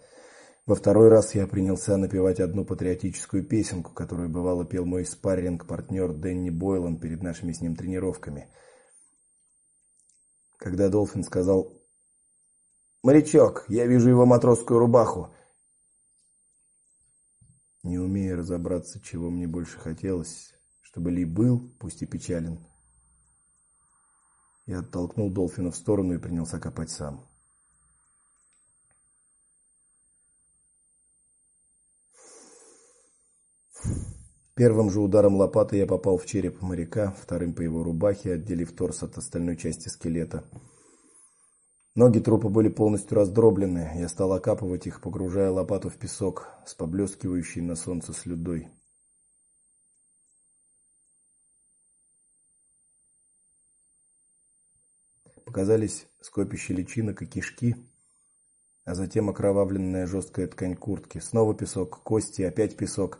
Во второй раз я принялся напевать одну патриотическую песенку, которую бывало пел мой спарринг-партнер Дэнни Бойлан перед нашими с ним тренировками. Когда Долфин сказал: "Морячок, я вижу его матросскую рубаху", не умея разобраться, чего мне больше хотелось, чтобы Ли был, пусть и печален, я оттолкнул Долфина в сторону и принялся копать сам. Первым же ударом лопаты я попал в череп моряка, вторым по его рубахе, отделив торс от остальной части скелета. Ноги трупа были полностью раздроблены. Я стал окапывать их, погружая лопату в песок с поблескивающей на солнце слюдой. Показались скопища личинок и кишки, а затем окровавленная жесткая ткань куртки, снова песок, кости, опять песок.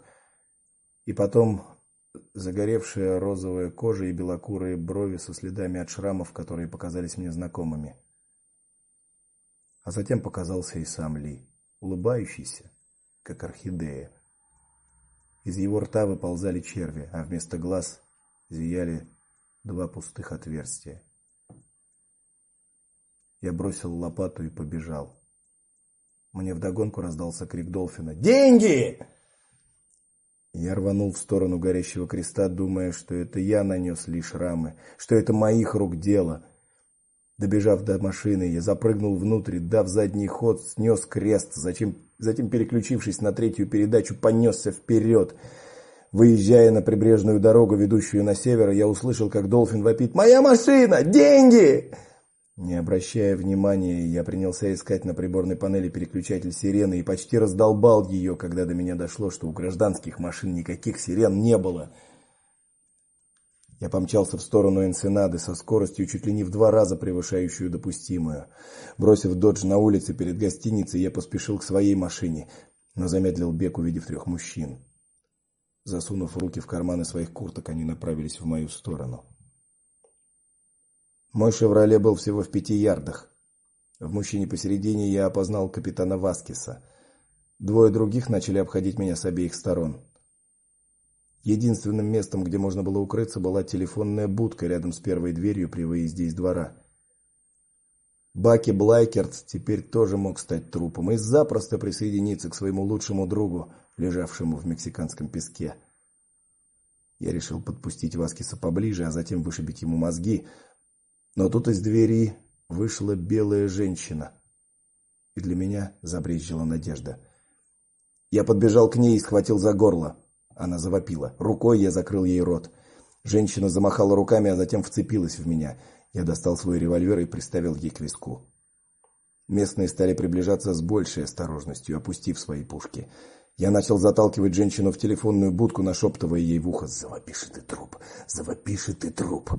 И потом загоревшая розовая кожа и белокурые брови со следами от шрамов, которые показались мне знакомыми. А затем показался и сам Ли, улыбающийся, как орхидея. Из его рта выползали черви, а вместо глаз зияли два пустых отверстия. Я бросил лопату и побежал. Мне вдогонку раздался крик Долфина: "Деньги!" Я рванул в сторону горящего креста, думая, что это я нанес лишь шрамы, что это моих рук дело. Добежав до машины, я запрыгнул внутрь, дав задний ход, снес крест, затем затем переключившись на третью передачу, понесся вперед. Выезжая на прибрежную дорогу, ведущую на север, я услышал, как Долфин вопит: "Моя машина! Деньги!" Не обращая внимания, я принялся искать на приборной панели переключатель сирены и почти раздолбал ее, когда до меня дошло, что у гражданских машин никаких сирен не было. Я помчался в сторону Энсенады со скоростью чуть ли не в два раза превышающую допустимую. Бросив додж на улице перед гостиницей, я поспешил к своей машине, но замедлил бег, увидев трех мужчин. Засунув руки в карманы своих курток, они направились в мою сторону. Мой «Шевроле» был всего в пяти ярдах. В мужчине посередине я опознал капитана Васкиса. Двое других начали обходить меня с обеих сторон. Единственным местом, где можно было укрыться, была телефонная будка рядом с первой дверью при выезде из двора. Баки Блайкерт теперь тоже мог стать трупом и запросто присоединиться к своему лучшему другу, лежавшему в мексиканском песке. Я решил подпустить Васкиса поближе, а затем вышибить ему мозги, но тут из двери вышла белая женщина. И для меня забрезжила надежда. Я подбежал к ней и схватил за горло. Она завопила. Рукой я закрыл ей рот. Женщина замахала руками, а затем вцепилась в меня. Я достал свой револьвер и приставил ей к виску. Местные стали приближаться с большей осторожностью, опустив свои пушки. Я начал заталкивать женщину в телефонную будку, нашептывая ей в ухо: "Завопишь ты труп, завопишь ты труп".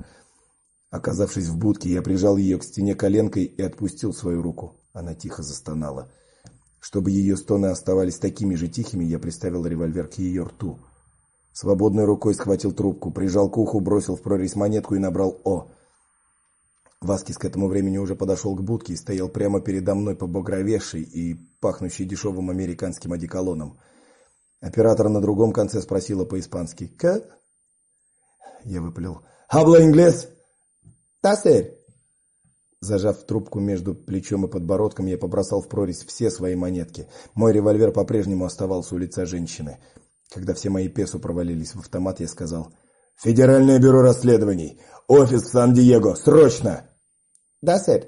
Оказавшись в будке, я прижал ее к стене коленкой и отпустил свою руку. Она тихо застонала. Чтобы ее стоны оставались такими же тихими, я приставил револьвер к ее рту. Свободной рукой схватил трубку, прижал к уху, бросил в прорезь монетку и набрал О. Васкис к этому времени уже подошел к будке и стоял прямо передо мной побагровевший и пахнущий дешевым американским одеколоном. Оператор на другом конце спросила по-испански: "Как?" Я выпалил: "Habla inglés?" Сэр. Зажав трубку между плечом и подбородком, я побросал в прорезь все свои монетки. Мой револьвер по-прежнему оставался у лица женщины. Когда все мои песо провалились в автомат, я сказал: "Федеральное бюро расследований, офис Сан-Диего, срочно!" "Да, сэр."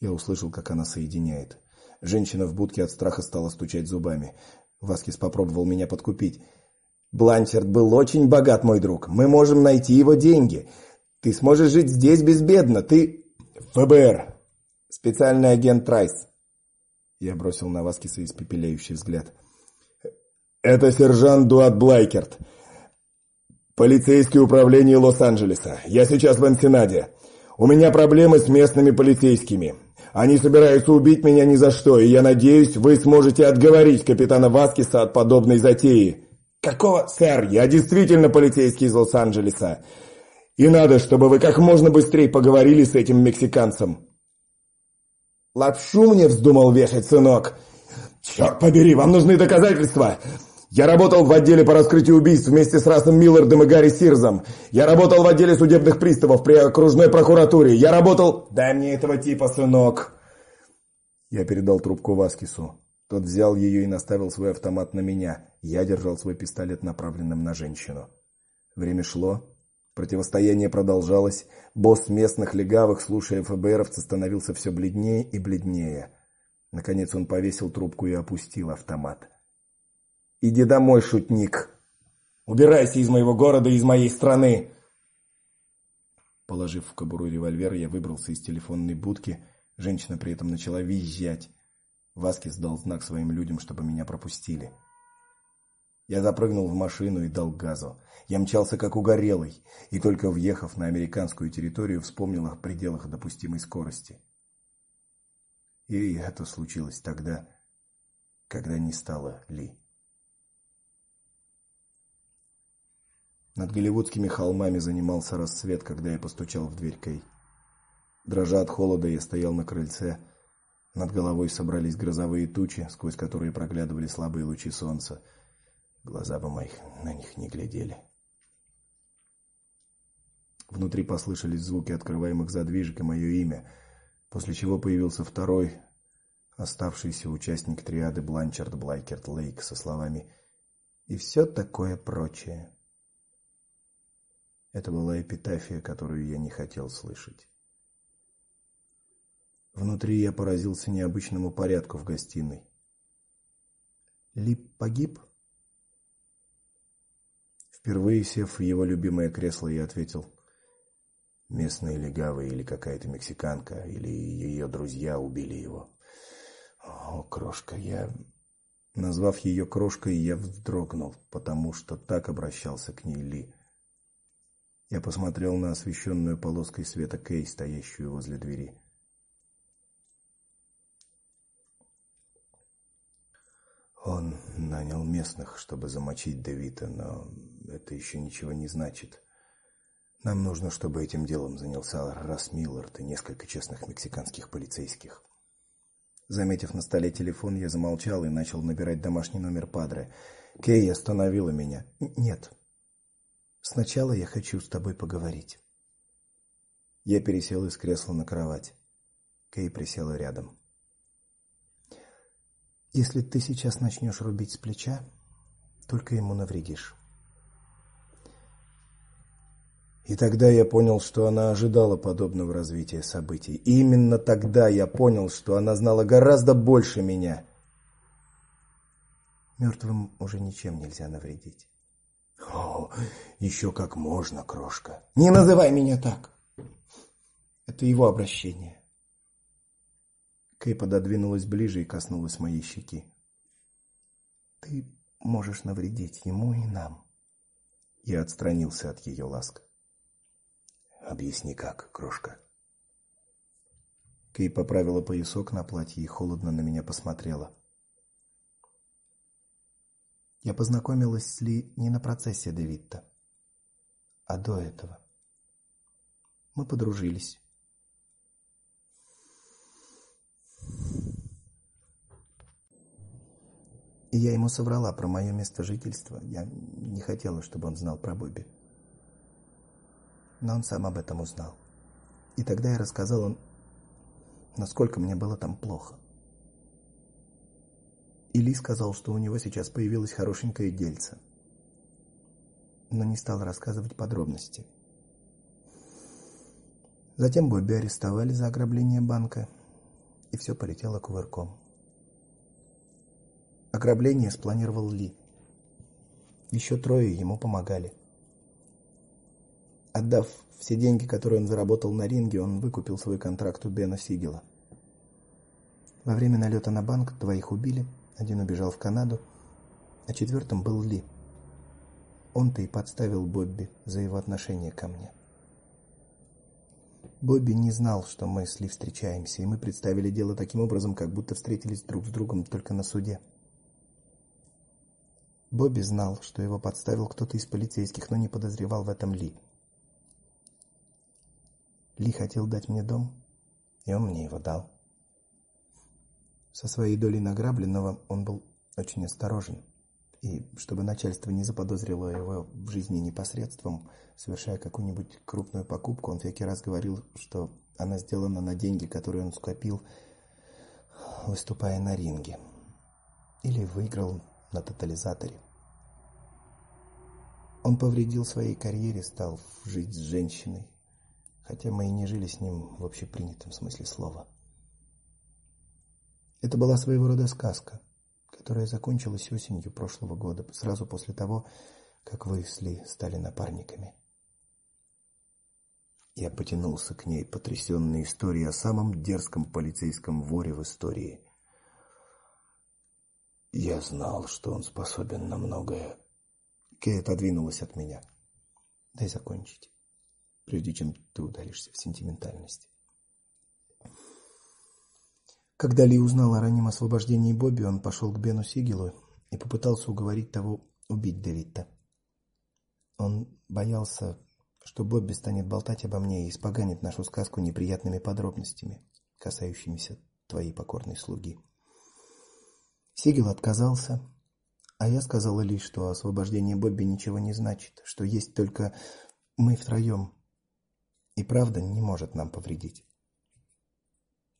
Я услышал, как она соединяет. Женщина в будке от страха стала стучать зубами. Васкис попробовал меня подкупить. Бланчерд был очень богат, мой друг. Мы можем найти его деньги. Ты сможешь жить здесь безбедно. Ты ФБР. Специальный агент Трайс. Я бросил на Васкиса испепеляющий взгляд. Это сержант Дуат Блайкерт. Полицейское управление Лос-Анджелеса. Я сейчас в Энсенаде. У меня проблемы с местными полицейскими. Они собираются убить меня ни за что, и я надеюсь, вы сможете отговорить капитана Васкиса от подобной затеи. Какого, сэр? Я действительно полицейский из Лос-Анджелеса. И надо, чтобы вы как можно быстрее поговорили с этим мексиканцем. Лапшу мне вздумал вешать, сынок. Черт побери, вам нужны доказательства. Я работал в отделе по раскрытию убийств вместе с Расом Миллардом и Гарри Сирзом. Я работал в отделе судебных приставов при окружной прокуратуре. Я работал... Дай мне этого типа, сынок. Я передал трубку Васкису. Тот взял ее и наставил свой автомат на меня. Я держал свой пистолет направленным на женщину. Время шло. Противостояние продолжалось. Босс местных легавых, слушая ФБРовца, становился все бледнее и бледнее. Наконец он повесил трубку и опустил автомат. Иди домой, шутник. Убирайся из моего города и из моей страны. Положив в кобуру револьвер, я выбрался из телефонной будки. Женщина при этом начала визжать. Васкис дал знак своим людям, чтобы меня пропустили. Я запрыгнул в машину и дал газу. Я мчался как угорелый, и только въехав на американскую территорию, вспомнил о пределах допустимой скорости. И это случилось тогда, когда не стало Ли. Над голливудскими холмами занимался рассвет, когда я постучал в дверь Кей. Дрожа от холода, я стоял на крыльце. Над головой собрались грозовые тучи, сквозь которые проглядывали слабые лучи солнца. Глаза бы моих на них не глядели. Внутри послышались звуки открываемых задвижек и мое имя, после чего появился второй, оставшийся участник триады Бланчард Блайкерт Лейк со словами: "И все такое прочее". Это была эпитафия, которую я не хотел слышать. Внутри я поразился необычному порядку в гостиной. Лип погиб? Впервые сев в его любимое кресло, я ответил: местные легавые или какая-то мексиканка или ее друзья убили его. О, крошка, я назвав ее крошкой, я вздрогнул, потому что так обращался к ней Ли. Я посмотрел на освещенную полоской света Кей, стоящую возле двери. Он нанял местных, чтобы замочить Дэвида, но это еще ничего не значит. Нам нужно, чтобы этим делом занялся Рас Миллард и несколько честных мексиканских полицейских. Заметив на столе телефон, я замолчал и начал набирать домашний номер Падре. Кей остановила меня. Нет. Сначала я хочу с тобой поговорить. Я пересел из кресла на кровать. Кей присела рядом. Если ты сейчас начнешь рубить с плеча, только ему навредишь. И тогда я понял, что она ожидала подобного развития событий. И именно тогда я понял, что она знала гораздо больше меня. Мертвым уже ничем нельзя навредить. О, еще как можно, крошка. Не называй меня так. Это его обращение. Кей пододвинулась ближе и коснулась моей щеки. Ты можешь навредить ему и нам. Я отстранился от ее ласк. Объясни как, крошка. Кей поправила поясок на платье и холодно на меня посмотрела. Я познакомилась с Ли не на процессе Дэвидта, а до этого. Мы подружились. И я ему соврала про мое место жительства. Я не хотела, чтобы он знал про Бобби. Но он сам об этом узнал. И тогда я рассказала, насколько мне было там плохо. Или сказал, что у него сейчас появилось хорошенькое дельце. Но не стал рассказывать подробности. Затем Бобби арестовали за ограбление банка, и все полетело кувырком. Ограбление спланировал Ли. Еще трое ему помогали. Отдав все деньги, которые он заработал на ринге, он выкупил свой контракт у Бена Сигела. Во время налета на банк двоих убили, один убежал в Канаду, а четвертым был Ли. Он-то и подставил Бобби за его отношение ко мне. Бобби не знал, что мы с Ли встречаемся, и мы представили дело таким образом, как будто встретились друг с другом только на суде. Бобби знал, что его подставил кто-то из полицейских, но не подозревал в этом Ли. Ли хотел дать мне дом, и он мне его дал. Со своей долей награбленного он был очень осторожен. И чтобы начальство не заподозрило его в жизни непосредством, совершая какую-нибудь крупную покупку, он всякий раз говорил, что она сделана на деньги, которые он скопил, выступая на ринге, или выиграл на тотализаторе. Он повредил своей карьере, стал жить с женщиной, хотя мы и не жили с ним в общепринятом смысле слова. Это была своего рода сказка которая закончилась осенью прошлого года, сразу после того, как вы с Ли стали напарниками. Я потянулся к ней, потрясенный историей о самом дерзком полицейском воре в истории. Я знал, что он способен на многое. Кей отодвинулась от меня. Дай закончить, прежде чем ты удалишься в сентиментальность. Когда Ли узнал о раннем освобождении Бобби, он пошел к Бену Сигелу и попытался уговорить того убить Дэвида. Он боялся, что Бобби станет болтать обо мне и испоганит нашу сказку неприятными подробностями, касающимися твоей покорной слуги. Сигел отказался, а я сказала лишь, что освобождение Бобби ничего не значит, что есть только мы втроем, и правда не может нам повредить.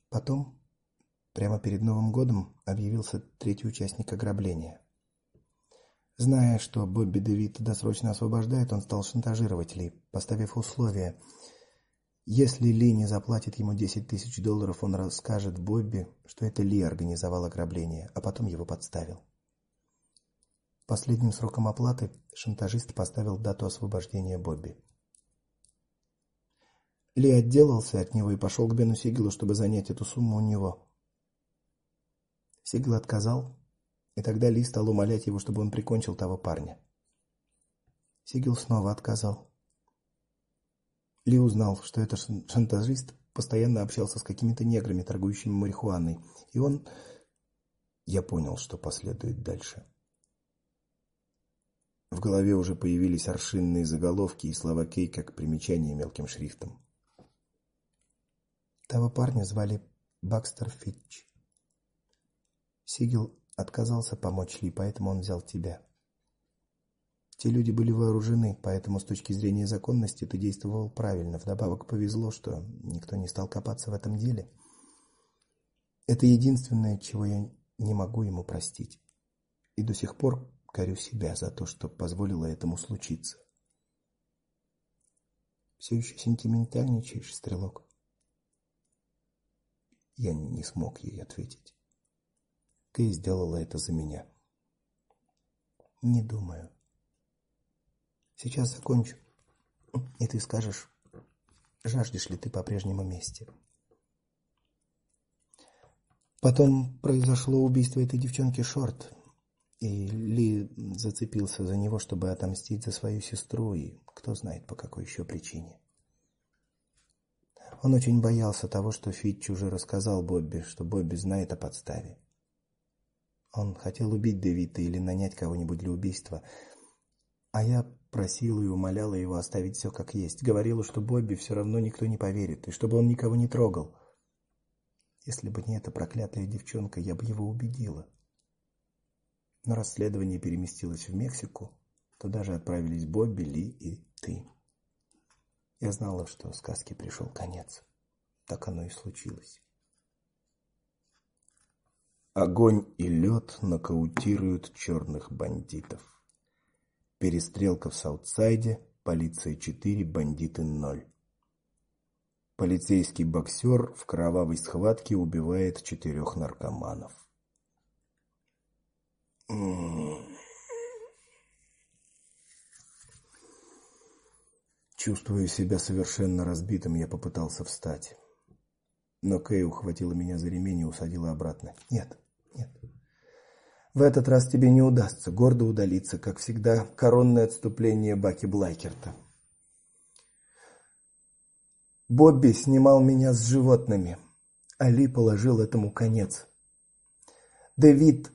Потом Прямо перед Новым годом объявился третий участник ограбления. Зная, что Бобби Дэвид досрочно освобождает, он стал шантажировать Ли, поставив условие: если Ли не заплатит ему 10 тысяч долларов, он расскажет Бобби, что это Ли организовал ограбление, а потом его подставил. Последним сроком оплаты шантажист поставил дату освобождения Бобби. Ли отделался от него и пошел к Бену Сигелу, чтобы занять эту сумму у него. Сигл отказал, и тогда Ли стал умолять его, чтобы он прикончил того парня. Сигел снова отказал. Ли узнал, что этот шантажист постоянно общался с какими-то неграми, торгующими марихуаной, и он я понял, что последует дальше. В голове уже появились аршинные заголовки и слова Кей как примечания мелким шрифтом. Того парня звали Бакстер Фитч. Сигел отказался помочь Ли, поэтому он взял тебя. Те люди были вооружены, поэтому с точки зрения законности ты действовал правильно. Вдобавок повезло, что никто не стал копаться в этом деле. Это единственное, чего я не могу ему простить. И до сих пор корю себя за то, что позволила этому случиться. Все еще сентиментальничаешь, стрелок? Я не смог ей ответить. Ты сделала это за меня. Не думаю. Сейчас закончу. И ты скажешь, жаждешь ли ты по-прежнему мести. Потом произошло убийство этой девчонки Шорт, и Ли зацепился за него, чтобы отомстить за свою сестру, и кто знает по какой еще причине. Он очень боялся того, что Фитч уже рассказал Бобби, что Бобби знает о подставе. Он хотел убить Дэвида или нанять кого-нибудь для убийства. А я просила и умоляла его оставить все как есть. Говорила, что Бобби все равно никто не поверит, и чтобы он никого не трогал. Если бы не эта проклятая девчонка, я бы его убедила. Но расследование переместилось в Мексику. Туда же отправились Бобби, Ли и ты. Я знала, что сказке пришел конец. Так оно и случилось. Огонь и лед нокаутируют черных бандитов. Перестрелка в Саутсайде, полиция 4, бандиты 0. Полицейский боксер в кровавой схватке убивает четырех наркоманов. Чувствуя себя совершенно разбитым, я попытался встать. Но Кей ухватила меня за ремень и усадила обратно. Нет. Нет. В этот раз тебе не удастся гордо удалиться, как всегда, коронное отступление Баки Блайкерта. Бобби снимал меня с животными. Али положил этому конец. Дэвид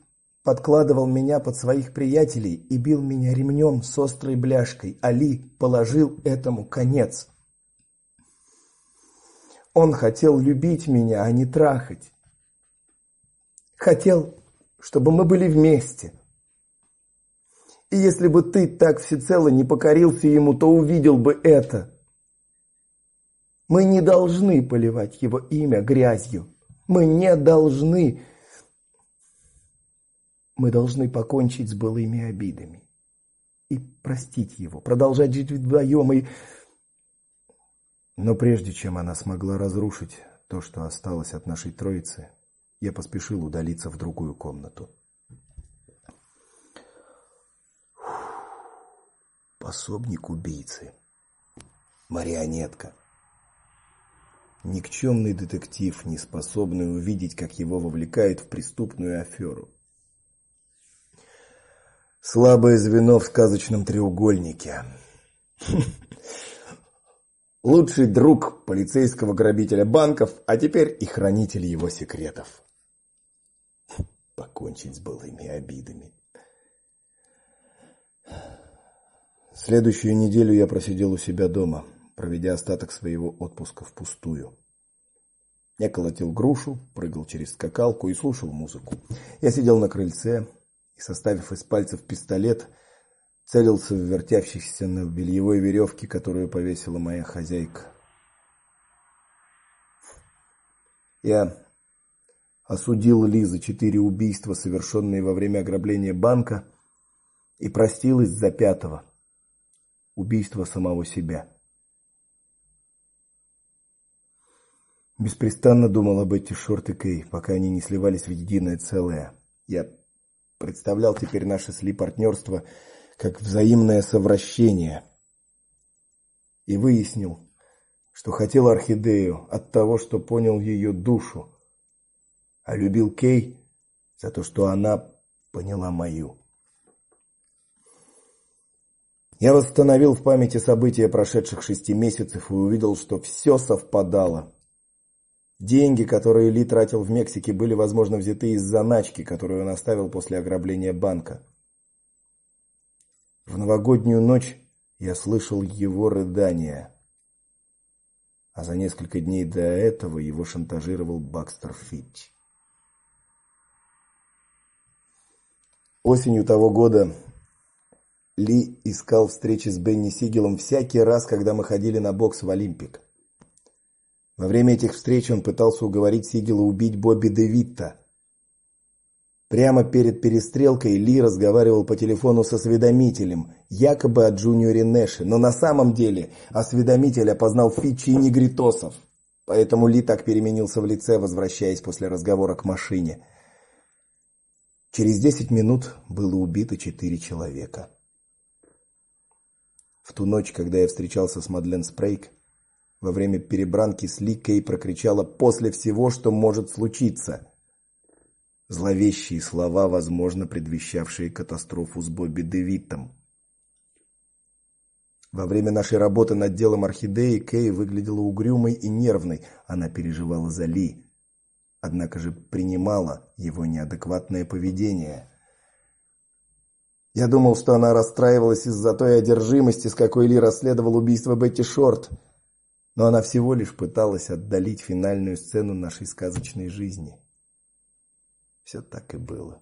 подкладывал меня под своих приятелей и бил меня ремнем с острой бляшкой. Али положил этому конец. Он хотел любить меня, а не трахать. Хотел, чтобы мы были вместе. И если бы ты так всецело не покорился ему, то увидел бы это. Мы не должны поливать его имя грязью. Мы не должны. Мы должны покончить с былыми обидами и простить его, продолжать жить вдвоем и но прежде чем она смогла разрушить то, что осталось от нашей троицы, я поспешил удалиться в другую комнату. Пособник убийцы. Марионетка. Никчемный детектив, не способный увидеть, как его вовлекают в преступную аферу. Слабое звено в сказочном треугольнике. <laughs> Лучший друг полицейского грабителя банков, а теперь и хранитель его секретов. Покончить с былыми обидами. Следующую неделю я просидел у себя дома, проведя остаток своего отпуска впустую. Я колотил грушу, прыгал через скакалку и слушал музыку. Я сидел на крыльце и, составив из пальцев пистолет, целился в вертящихся на бельевой веревке, которую повесила моя хозяйка. Я осудил Ли за четыре убийства, совершенные во время ограбления банка, и простил из-за пятого убийства самого себя. Беспрестанно думал об этих Шорт и Кей, пока они не сливались в единое целое. Я представлял теперь наше с Ли партнерство как взаимное совращение. И выяснил, что хотел орхидею от того, что понял ее душу, а любил Кей за то, что она поняла мою. Я восстановил в памяти события прошедших шести месяцев и увидел, что все совпадало. Деньги, которые Ли тратил в Мексике, были, возможно, взяты из заначки, которую он оставил после ограбления банка. В новогоднюю ночь я слышал его рыдания. А за несколько дней до этого его шантажировал Бакстер Фитч. Осенью того года ли искал встречи с Бенни Сигелом всякий раз, когда мы ходили на бокс в Олимпик. Во время этих встреч он пытался уговорить Сигела убить Бобби Девитта. Прямо перед перестрелкой Ли разговаривал по телефону с осведомителем, якобы о Джуниоре Нэше, но на самом деле осведомитель опознал Фичи и негритосов. Поэтому Ли так переменился в лице, возвращаясь после разговора к машине. Через десять минут было убито четыре человека. В ту ночь, когда я встречался с Мадлен Спрейк, во время перебранки с Ли Кей прокричала после всего, что может случиться. Зловещие слова, возможно, предвещавшие катастрофу с Бобби Девиттом. Во время нашей работы над делом орхидеи Кей выглядела угрюмой и нервной. Она переживала за Ли, однако же принимала его неадекватное поведение. Я думал, что она расстраивалась из-за той одержимости, с какой Ли расследовал убийство Бетти Шорт, но она всего лишь пыталась отдалить финальную сцену нашей сказочной жизни. Все так и было.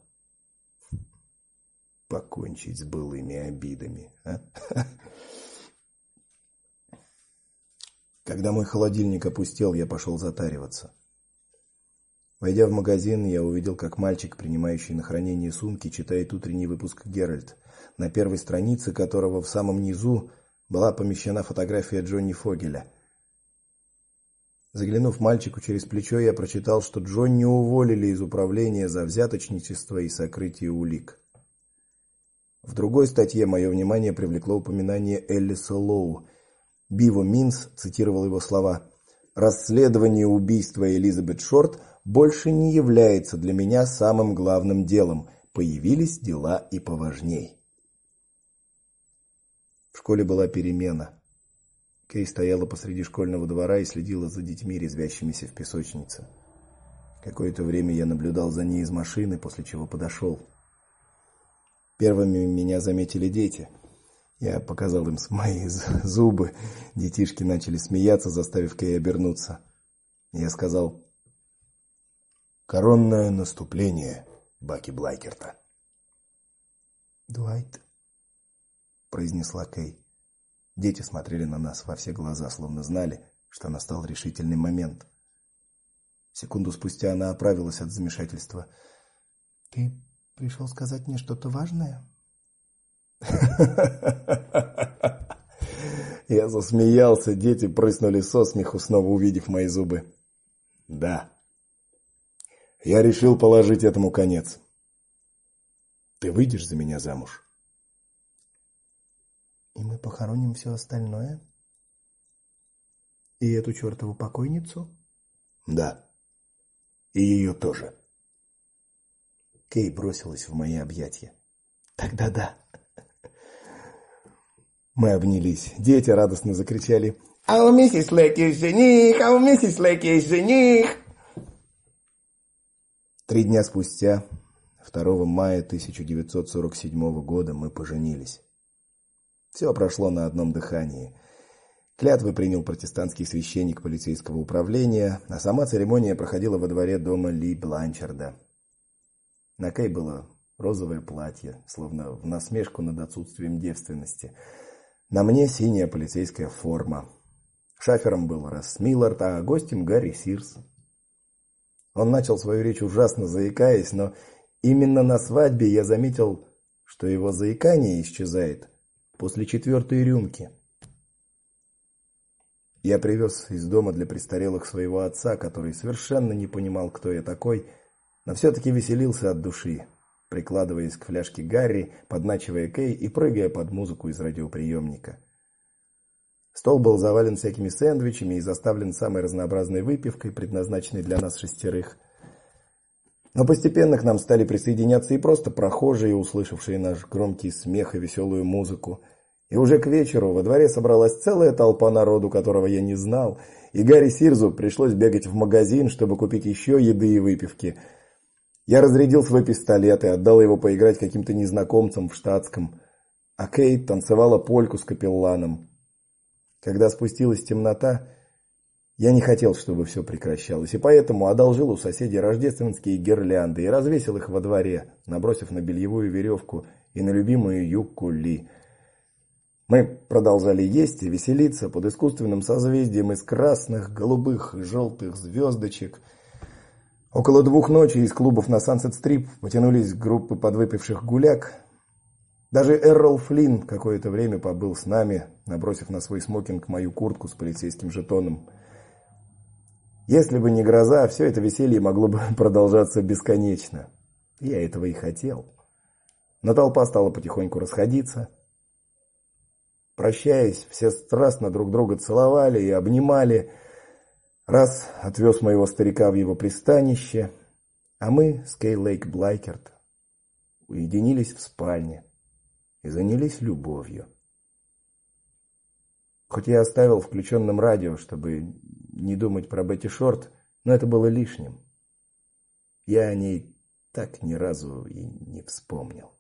Покончить с былыми обидами, а? Когда мой холодильник опустел, я пошел затариваться. Войдя в магазин, я увидел, как мальчик, принимающий на хранение сумки, читает утренний выпуск Геральт, на первой странице которого в самом низу была помещена фотография Джонни Фогеля. Заглянув мальчику через плечо, я прочитал, что Джонни уволили из управления за взяточничество и сокрытие улик. В другой статье мое внимание привлекло упоминание Эллиса Лоу. Биво Минс цитировал его слова: "Расследование убийства Элизабет Шорт больше не является для меня самым главным делом. Появились дела и поважней. В школе была перемена. Кей стояла посреди школьного двора и следила за детьми, резвящимися в песочнице. Какое-то время я наблюдал за ней из машины, после чего подошел. Первыми меня заметили дети. Я показал им мои зубы. Детишки начали смеяться, заставив Кей обернуться. Я сказал: "Коронное наступление Баки Блайкерта". "Дуайт", произнесла Кей. Дети смотрели на нас во все глаза, словно знали, что настал решительный момент. Секунду спустя она оправилась от замешательства. Ты пришел сказать мне что-то важное? <laughs> Я засмеялся, дети прыснули со смеху, снова увидев мои зубы. Да. Я решил положить этому конец. Ты выйдешь за меня замуж? И мы похороним все остальное? И эту чертову покойницу? Да. И ее тоже. Кей бросилась в мои объятия. Тогда да. Мы обнялись. Дети радостно закричали: "А у миссис Лэк есть жених! А у миссис Лэк есть жених!" Три дня спустя, 2 мая 1947 года, мы поженились. Все прошло на одном дыхании. Клятвы принял протестантский священник полицейского управления, а сама церемония проходила во дворе дома Ли Бланчарда. На Кей было розовое платье, словно в насмешку над отсутствием девственности. На мне синяя полицейская форма. Шафером был Расс Миллард, а гостем Гарри Сирс. Он начал свою речь ужасно заикаясь, но именно на свадьбе я заметил, что его заикание исчезает после четвертой рюмки. Я привез из дома для престарелых своего отца, который совершенно не понимал, кто я такой, но все таки веселился от души, прикладываясь к фляжке Гарри, подначивая Кей и прыгая под музыку из радиоприемника. Стол был завален всякими сэндвичами и заставлен самой разнообразной выпивкой, предназначенной для нас шестерых. Но постепенно к нам стали присоединяться и просто прохожие, услышавшие наш громкий смех и веселую музыку. И уже к вечеру во дворе собралась целая толпа народу, которого я не знал, и Гарри Сирзу пришлось бегать в магазин, чтобы купить еще еды и выпивки. Я разрядил свой пистолет и отдал его поиграть каким-то незнакомцам в штатском, а Кейт танцевала польку с капелланом. Когда спустилась темнота, я не хотел, чтобы все прекращалось, и поэтому одолжил у соседей рождественские гирлянды и развесил их во дворе, набросив на бельевую веревку и на любимую юбку Ли. Мы продолжали есть и веселиться под искусственным созвездием из красных, голубых и желтых звездочек. Около двух ночи из клубов на Сансет-Стрип потянулись группы подвыпивших гуляк, даже Эррол Флинн какое-то время побыл с нами, набросив на свой смокинг мою куртку с полицейским жетоном. Если бы не гроза, все это веселье могло бы <laughs> продолжаться бесконечно. Я этого и хотел. Но толпа стала потихоньку расходиться. Прощаясь, все страстно друг друга целовали и обнимали. Раз отвез моего старика в его пристанище, а мы с Кей Лейк Блайкерт уединились в спальне и занялись любовью. Хоть я оставил включенным радио, чтобы не думать про Бетти Шорт, но это было лишним. Я о ней так ни разу и не вспомнил.